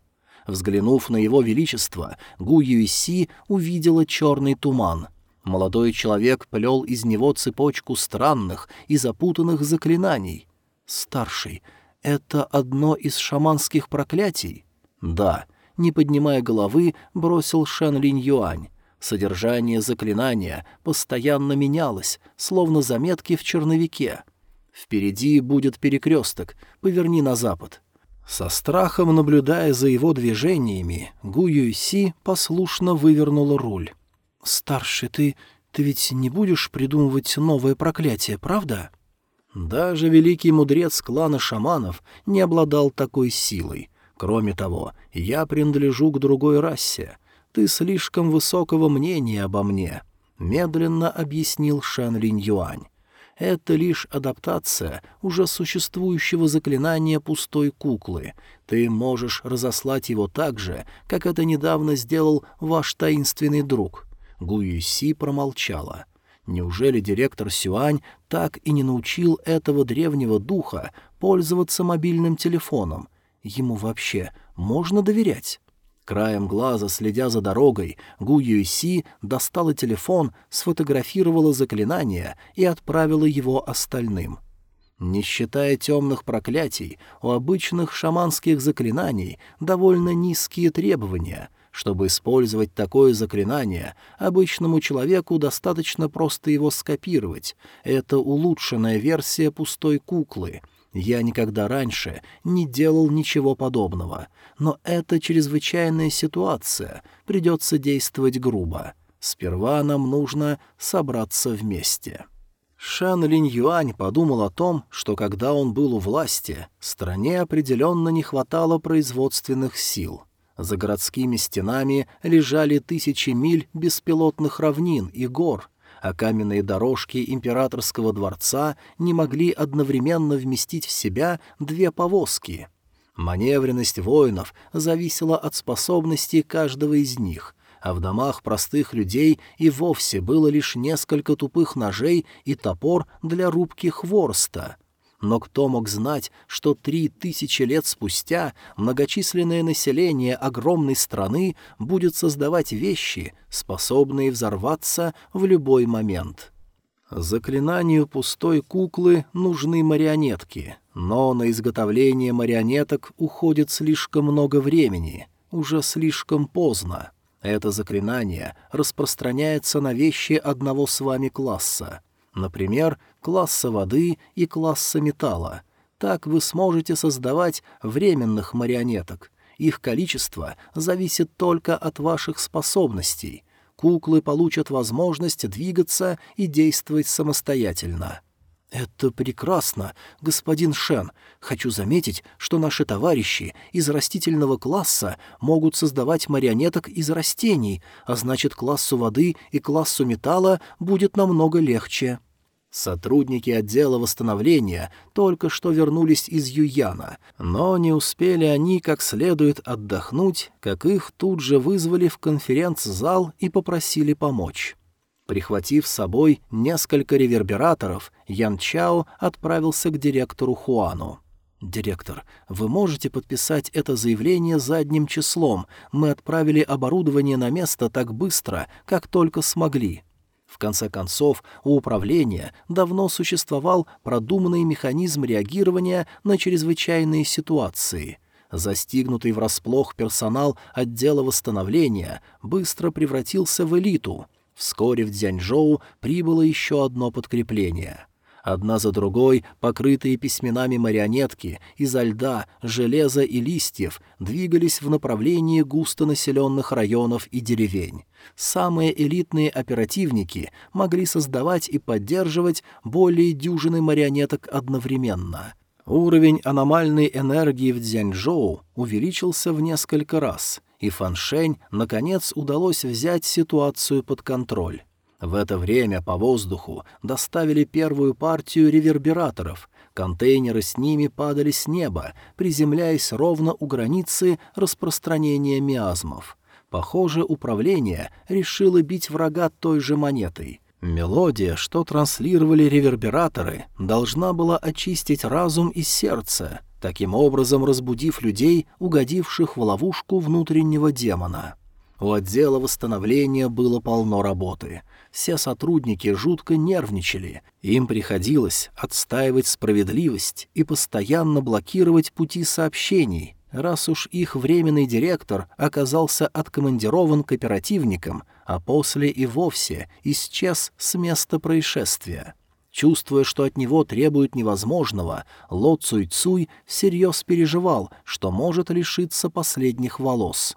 Speaker 1: Взглянув на его величество, Гу Юйси увидела черный туман. Молодой человек плел из него цепочку странных и запутанных заклинаний. «Старший, это одно из шаманских проклятий?» «Да», — не поднимая головы, бросил Шэн Линь Юань. Содержание заклинания постоянно менялось, словно заметки в черновике. Впереди будет перекресток, поверни на запад. Со страхом наблюдая за его движениями, Гу Юйси послушно вывернула руль. «Старший, ты... ты ведь не будешь придумывать новое проклятие, правда?» Даже великий мудрец клана шаманов не обладал такой силой. Кроме того, я принадлежу к другой расе. Ты слишком высокого мнения обо мне», — медленно объяснил Шан Линь Юань. «Это лишь адаптация уже существующего заклинания пустой куклы. Ты можешь разослать его так же, как это недавно сделал ваш таинственный друг». Гуюси промолчала. Неужели директор Сюань так и не научил этого древнего духа пользоваться мобильным телефоном? Ему вообще можно доверять? Краем глаза, следя за дорогой, Гу Юйси достала телефон, сфотографировала заклинание и отправила его остальным. Не считая темных проклятий, у обычных шаманских заклинаний довольно низкие требования. Чтобы использовать такое заклинание, обычному человеку достаточно просто его скопировать. Это улучшенная версия пустой куклы — я никогда раньше не делал ничего подобного, но это чрезвычайная ситуация, придется действовать грубо. Сперва нам нужно собраться вместе». Шан Линь Юань подумал о том, что когда он был у власти, стране определенно не хватало производственных сил. За городскими стенами лежали тысячи миль беспилотных равнин и гор, а каменные дорожки императорского дворца не могли одновременно вместить в себя две повозки. Маневренность воинов зависела от способностей каждого из них. а в домах простых людей и вовсе было лишь несколько тупых ножей и топор для рубки хворста. Но кто мог знать, что три тысячи лет спустя многочисленное население огромной страны будет создавать вещи, способные взорваться в любой момент? Заклинанию пустой куклы нужны марионетки, но на изготовление марионеток уходит слишком много времени, уже слишком поздно. Это заклинание распространяется на вещи одного с вами класса — Например, класса воды и класса металла. Так вы сможете создавать временных марионеток. Их количество зависит только от ваших способностей. Куклы получат возможность двигаться и действовать самостоятельно. «Это прекрасно, господин Шен. Хочу заметить, что наши товарищи из растительного класса могут создавать марионеток из растений, а значит, классу воды и классу металла будет намного легче». Сотрудники отдела восстановления только что вернулись из Юяна, но не успели они как следует отдохнуть, как их тут же вызвали в конференц-зал и попросили помочь. Прихватив с собой несколько ревербераторов, Ян Чао отправился к директору Хуану. «Директор, вы можете подписать это заявление задним числом. Мы отправили оборудование на место так быстро, как только смогли». Конце концов, у управления давно существовал продуманный механизм реагирования на чрезвычайные ситуации. Застигнутый врасплох персонал отдела восстановления быстро превратился в элиту — Вскоре в Дзяньчжоу прибыло еще одно подкрепление. Одна за другой, покрытые письменами марионетки, изо льда, железа и листьев, двигались в направлении густонаселенных районов и деревень. Самые элитные оперативники могли создавать и поддерживать более дюжины марионеток одновременно. Уровень аномальной энергии в Дзяньчжоу увеличился в несколько раз — и Фаншень, наконец, удалось взять ситуацию под контроль. В это время по воздуху доставили первую партию ревербераторов. Контейнеры с ними падали с неба, приземляясь ровно у границы распространения миазмов. Похоже, управление решило бить врага той же монетой. Мелодия, что транслировали ревербераторы, должна была очистить разум и сердце — таким образом разбудив людей, угодивших в ловушку внутреннего демона. У отдела восстановления было полно работы. Все сотрудники жутко нервничали. Им приходилось отстаивать справедливость и постоянно блокировать пути сообщений, раз уж их временный директор оказался откомандирован к оперативникам, а после и вовсе исчез с места происшествия. Чувствуя, что от него требуют невозможного, Ло Цуй Цуй всерьез переживал, что может лишиться последних волос.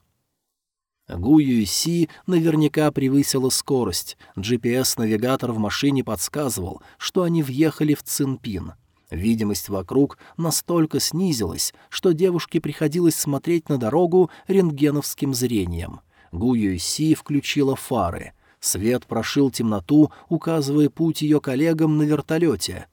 Speaker 1: Гу Юйси наверняка превысила скорость. GPS-навигатор в машине подсказывал, что они въехали в Цинпин. Видимость вокруг настолько снизилась, что девушке приходилось смотреть на дорогу рентгеновским зрением. Гу Юйси включила фары — Свет прошил темноту, указывая путь ее коллегам на вертолете.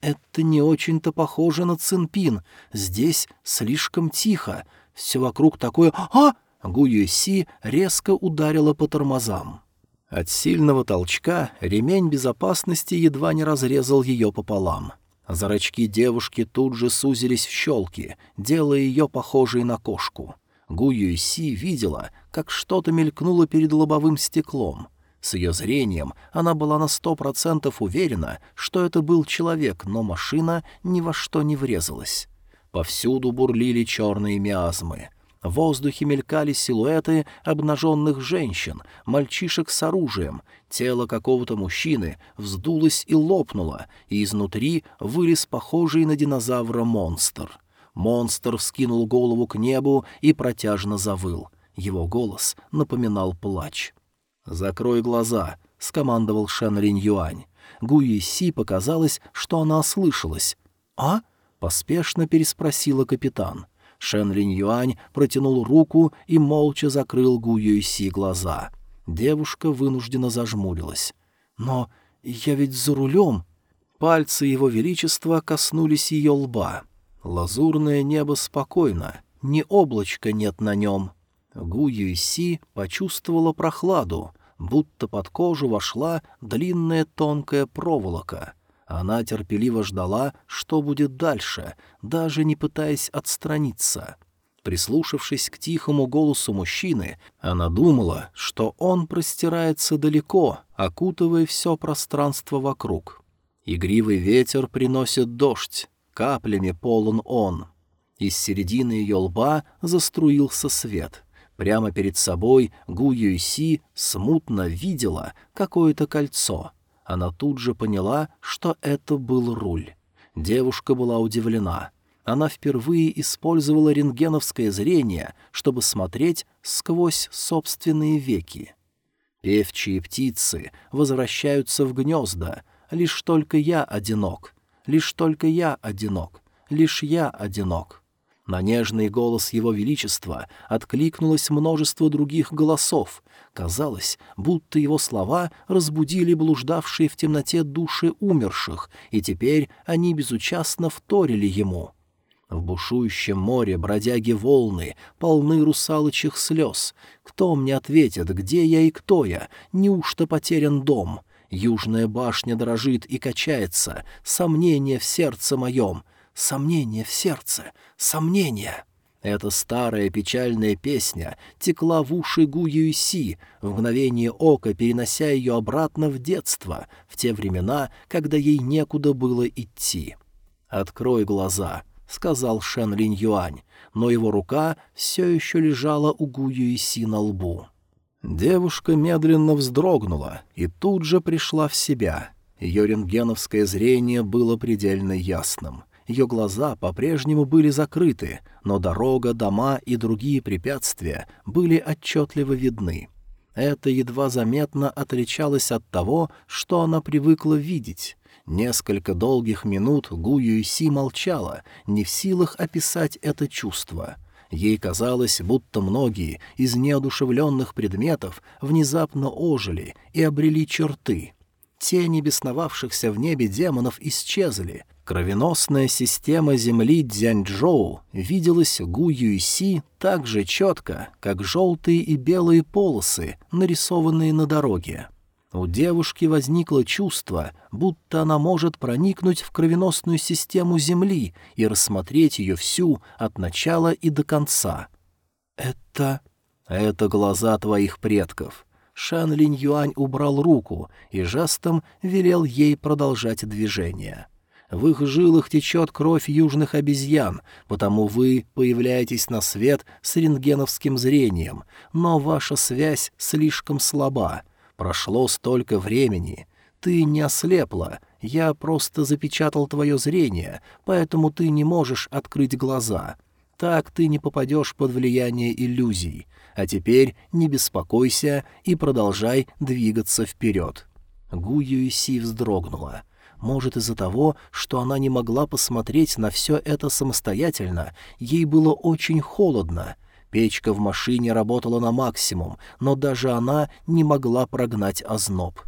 Speaker 1: «Это не очень-то похоже на Цинпин. Здесь слишком тихо. Все вокруг такое... А!» Гу Юси резко ударила по тормозам. От сильного толчка ремень безопасности едва не разрезал ее пополам. Зрачки девушки тут же сузились в щелки, делая ее похожей на кошку. Гу Юйси видела, как что-то мелькнуло перед лобовым стеклом. С ее зрением она была на сто процентов уверена, что это был человек, но машина ни во что не врезалась. Повсюду бурлили черные миазмы. В воздухе мелькали силуэты обнаженных женщин, мальчишек с оружием. Тело какого-то мужчины вздулось и лопнуло, и изнутри вылез похожий на динозавра монстр. Монстр вскинул голову к небу и протяжно завыл. Его голос напоминал плач. «Закрой глаза», — скомандовал Шэн Линь Юань. Гуи Си показалось, что она ослышалась. «А?» — поспешно переспросила капитан. Шэн Линь Юань протянул руку и молча закрыл Гу Си глаза. Девушка вынужденно зажмурилась. «Но я ведь за рулем!» Пальцы его величества коснулись ее лба. Лазурное небо спокойно, ни облачка нет на нем. Гу Юйси почувствовала прохладу, будто под кожу вошла длинная тонкая проволока. Она терпеливо ждала, что будет дальше, даже не пытаясь отстраниться. Прислушавшись к тихому голосу мужчины, она думала, что он простирается далеко, окутывая все пространство вокруг. Игривый ветер приносит дождь, каплями полон он. Из середины ее лба заструился свет. Прямо перед собой Гу Юйси смутно видела какое-то кольцо — она тут же поняла, что это был руль. Девушка была удивлена. Она впервые использовала рентгеновское зрение, чтобы смотреть сквозь собственные веки. Певчие птицы возвращаются в гнезда. Лишь только я одинок. Лишь только я одинок. Лишь я одинок. На нежный голос Его Величества откликнулось множество других голосов. Казалось, будто его слова разбудили блуждавшие в темноте души умерших, и теперь они безучастно вторили ему. В бушующем море бродяги волны, полны русалочих слез. Кто мне ответит, где я и кто я? Неужто потерян дом? Южная башня дрожит и качается, сомнение в сердце моем. Сомнение в сердце, сомнение. Эта старая печальная песня текла в уши Гу Юйси, в мгновение ока перенося ее обратно в детство, в те времена, когда ей некуда было идти. «Открой глаза», — сказал Шен Линь Юань, но его рука все еще лежала у Гу Юйси на лбу. Девушка медленно вздрогнула и тут же пришла в себя. Ее рентгеновское зрение было предельно ясным — ее глаза по-прежнему были закрыты, но дорога, дома и другие препятствия были отчетливо видны. Это едва заметно отличалось от того, что она привыкла видеть. Несколько долгих минут Гу Юйси молчала, не в силах описать это чувство. Ей казалось, будто многие из неодушевленных предметов внезапно ожили и обрели черты. Тени бесновавшихся в небе демонов исчезли, Кровеносная система земли Дзяньчжоу виделась Гу Юйси так же четко, как желтые и белые полосы, нарисованные на дороге. У девушки возникло чувство, будто она может проникнуть в кровеносную систему Земли и рассмотреть ее всю от начала и до конца. «Это... это глаза твоих предков». Шан Линь Юань убрал руку и жестом велел ей продолжать движение. В их жилах течет кровь южных обезьян, потому вы появляетесь на свет с рентгеновским зрением, но ваша связь слишком слаба. Прошло столько времени. Ты не ослепла, я просто запечатал твое зрение, поэтому ты не можешь открыть глаза. Так ты не попадешь под влияние иллюзий. А теперь не беспокойся и продолжай двигаться вперед». Гу Юйси вздрогнула. Может, из-за того, что она не могла посмотреть на все это самостоятельно, ей было очень холодно. Печка в машине работала на максимум, но даже она не могла прогнать озноб.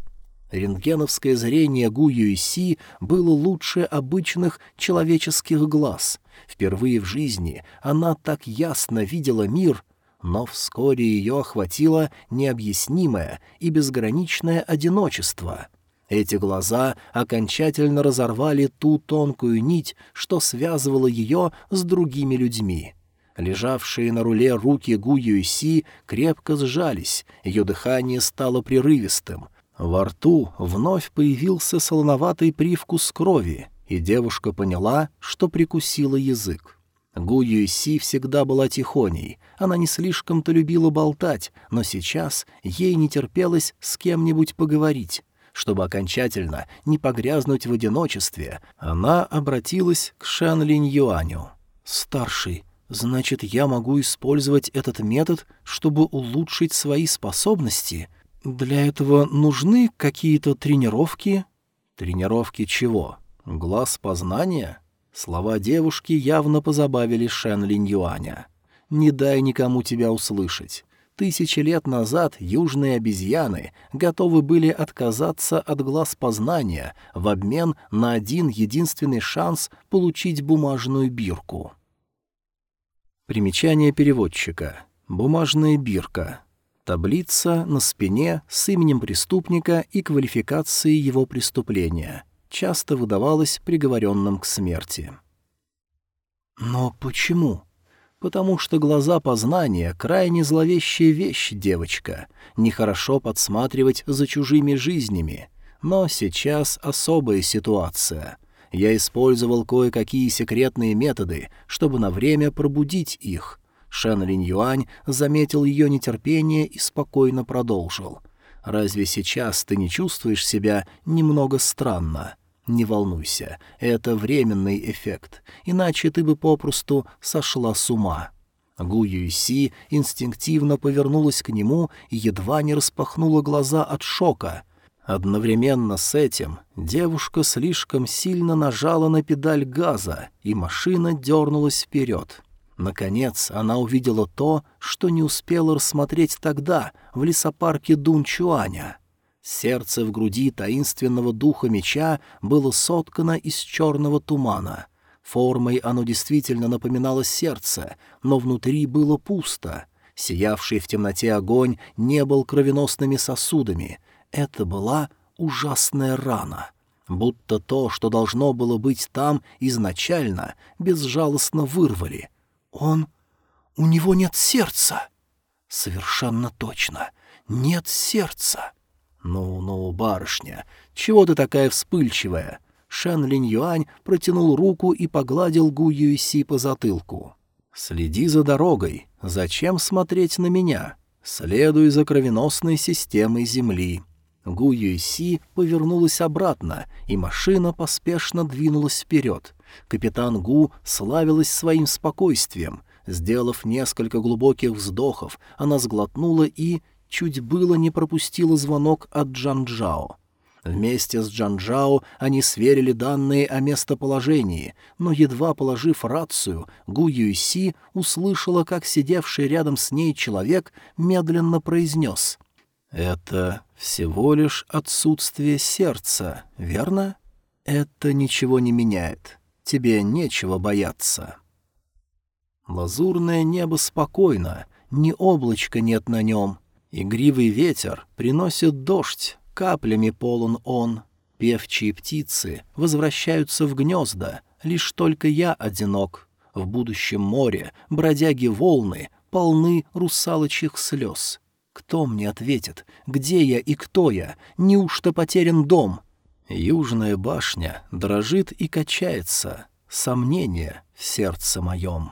Speaker 1: Рентгеновское зрение Гу Юйси было лучше обычных человеческих глаз. Впервые в жизни она так ясно видела мир, но вскоре ее охватило необъяснимое и безграничное одиночество — эти глаза окончательно разорвали ту тонкую нить, что связывала ее с другими людьми. Лежавшие на руле руки Гу Юйси крепко сжались, ее дыхание стало прерывистым. Во рту вновь появился солоноватый привкус крови, и девушка поняла, что прикусила язык. Гу Юйси всегда была тихоней, она не слишком-то любила болтать, но сейчас ей не терпелось с кем-нибудь поговорить. Чтобы окончательно не погрязнуть в одиночестве, она обратилась к Шан Линь Юаню. «Старший, значит, я могу использовать этот метод, чтобы улучшить свои способности? Для этого нужны какие-то тренировки?» «Тренировки чего? Глаз познания?» Слова девушки явно позабавили Шен Линь Юаня. «Не дай никому тебя услышать. Тысячи лет назад южные обезьяны готовы были отказаться от глаз познания в обмен на один единственный шанс получить бумажную бирку. Примечание переводчика. Бумажная бирка. Таблица на спине с именем преступника и квалификацией его преступления. Часто выдавалась приговоренным к смерти. Но почему? Потому что глаза познания — крайне зловещая вещь, девочка. Нехорошо подсматривать за чужими жизнями. Но сейчас особая ситуация. Я использовал кое-какие секретные методы, чтобы на время пробудить их. Шэн Линь Юань заметил ее нетерпение и спокойно продолжил. «Разве сейчас ты не чувствуешь себя немного странно?» Не волнуйся, это временный эффект, иначе ты бы попросту сошла с ума. Гу Юйси инстинктивно повернулась к нему и едва не распахнула глаза от шока. Одновременно с этим девушка слишком сильно нажала на педаль газа, и машина дернулась вперед. Наконец она увидела то, что не успела рассмотреть тогда, в лесопарке Дунчуаня — Сердце в груди таинственного духа меча было соткано из черного тумана. Формой оно действительно напоминало сердце, но внутри было пусто. Сиявший в темноте огонь не был кровеносными сосудами. Это была ужасная рана. Будто то, что должно было быть там изначально, безжалостно вырвали. Он... У него нет сердца. Совершенно точно. Нет сердца. «Ну-ну, барышня, чего ты такая вспыльчивая?» Шэн Линь Юань протянул руку и погладил Гу Юйси по затылку. «Следи за дорогой. Зачем смотреть на меня? Следуй за кровеносной системой Земли». Гу Юйси повернулась обратно, и машина поспешно двинулась вперед. Капитан Гу славилась своим спокойствием. Сделав несколько глубоких вздохов, она сглотнула и чуть было не пропустила звонок от Джанжао. Вместе с Джанжао они сверили данные о местоположении, но, едва положив рацию, Гу Юйси услышала, как сидевший рядом с ней человек медленно произнес «Это всего лишь отсутствие сердца, верно? Это ничего не меняет. Тебе нечего бояться». Лазурное небо спокойно, ни облачка нет на нем — Игривый ветер приносит дождь, каплями полон он. Певчие птицы возвращаются в гнезда, лишь только я одинок. В будущем море бродяги волны полны русалочьих слез. Кто мне ответит, где я и кто я? Неужто потерян дом? Южная башня дрожит и качается. Сомнение в сердце моем.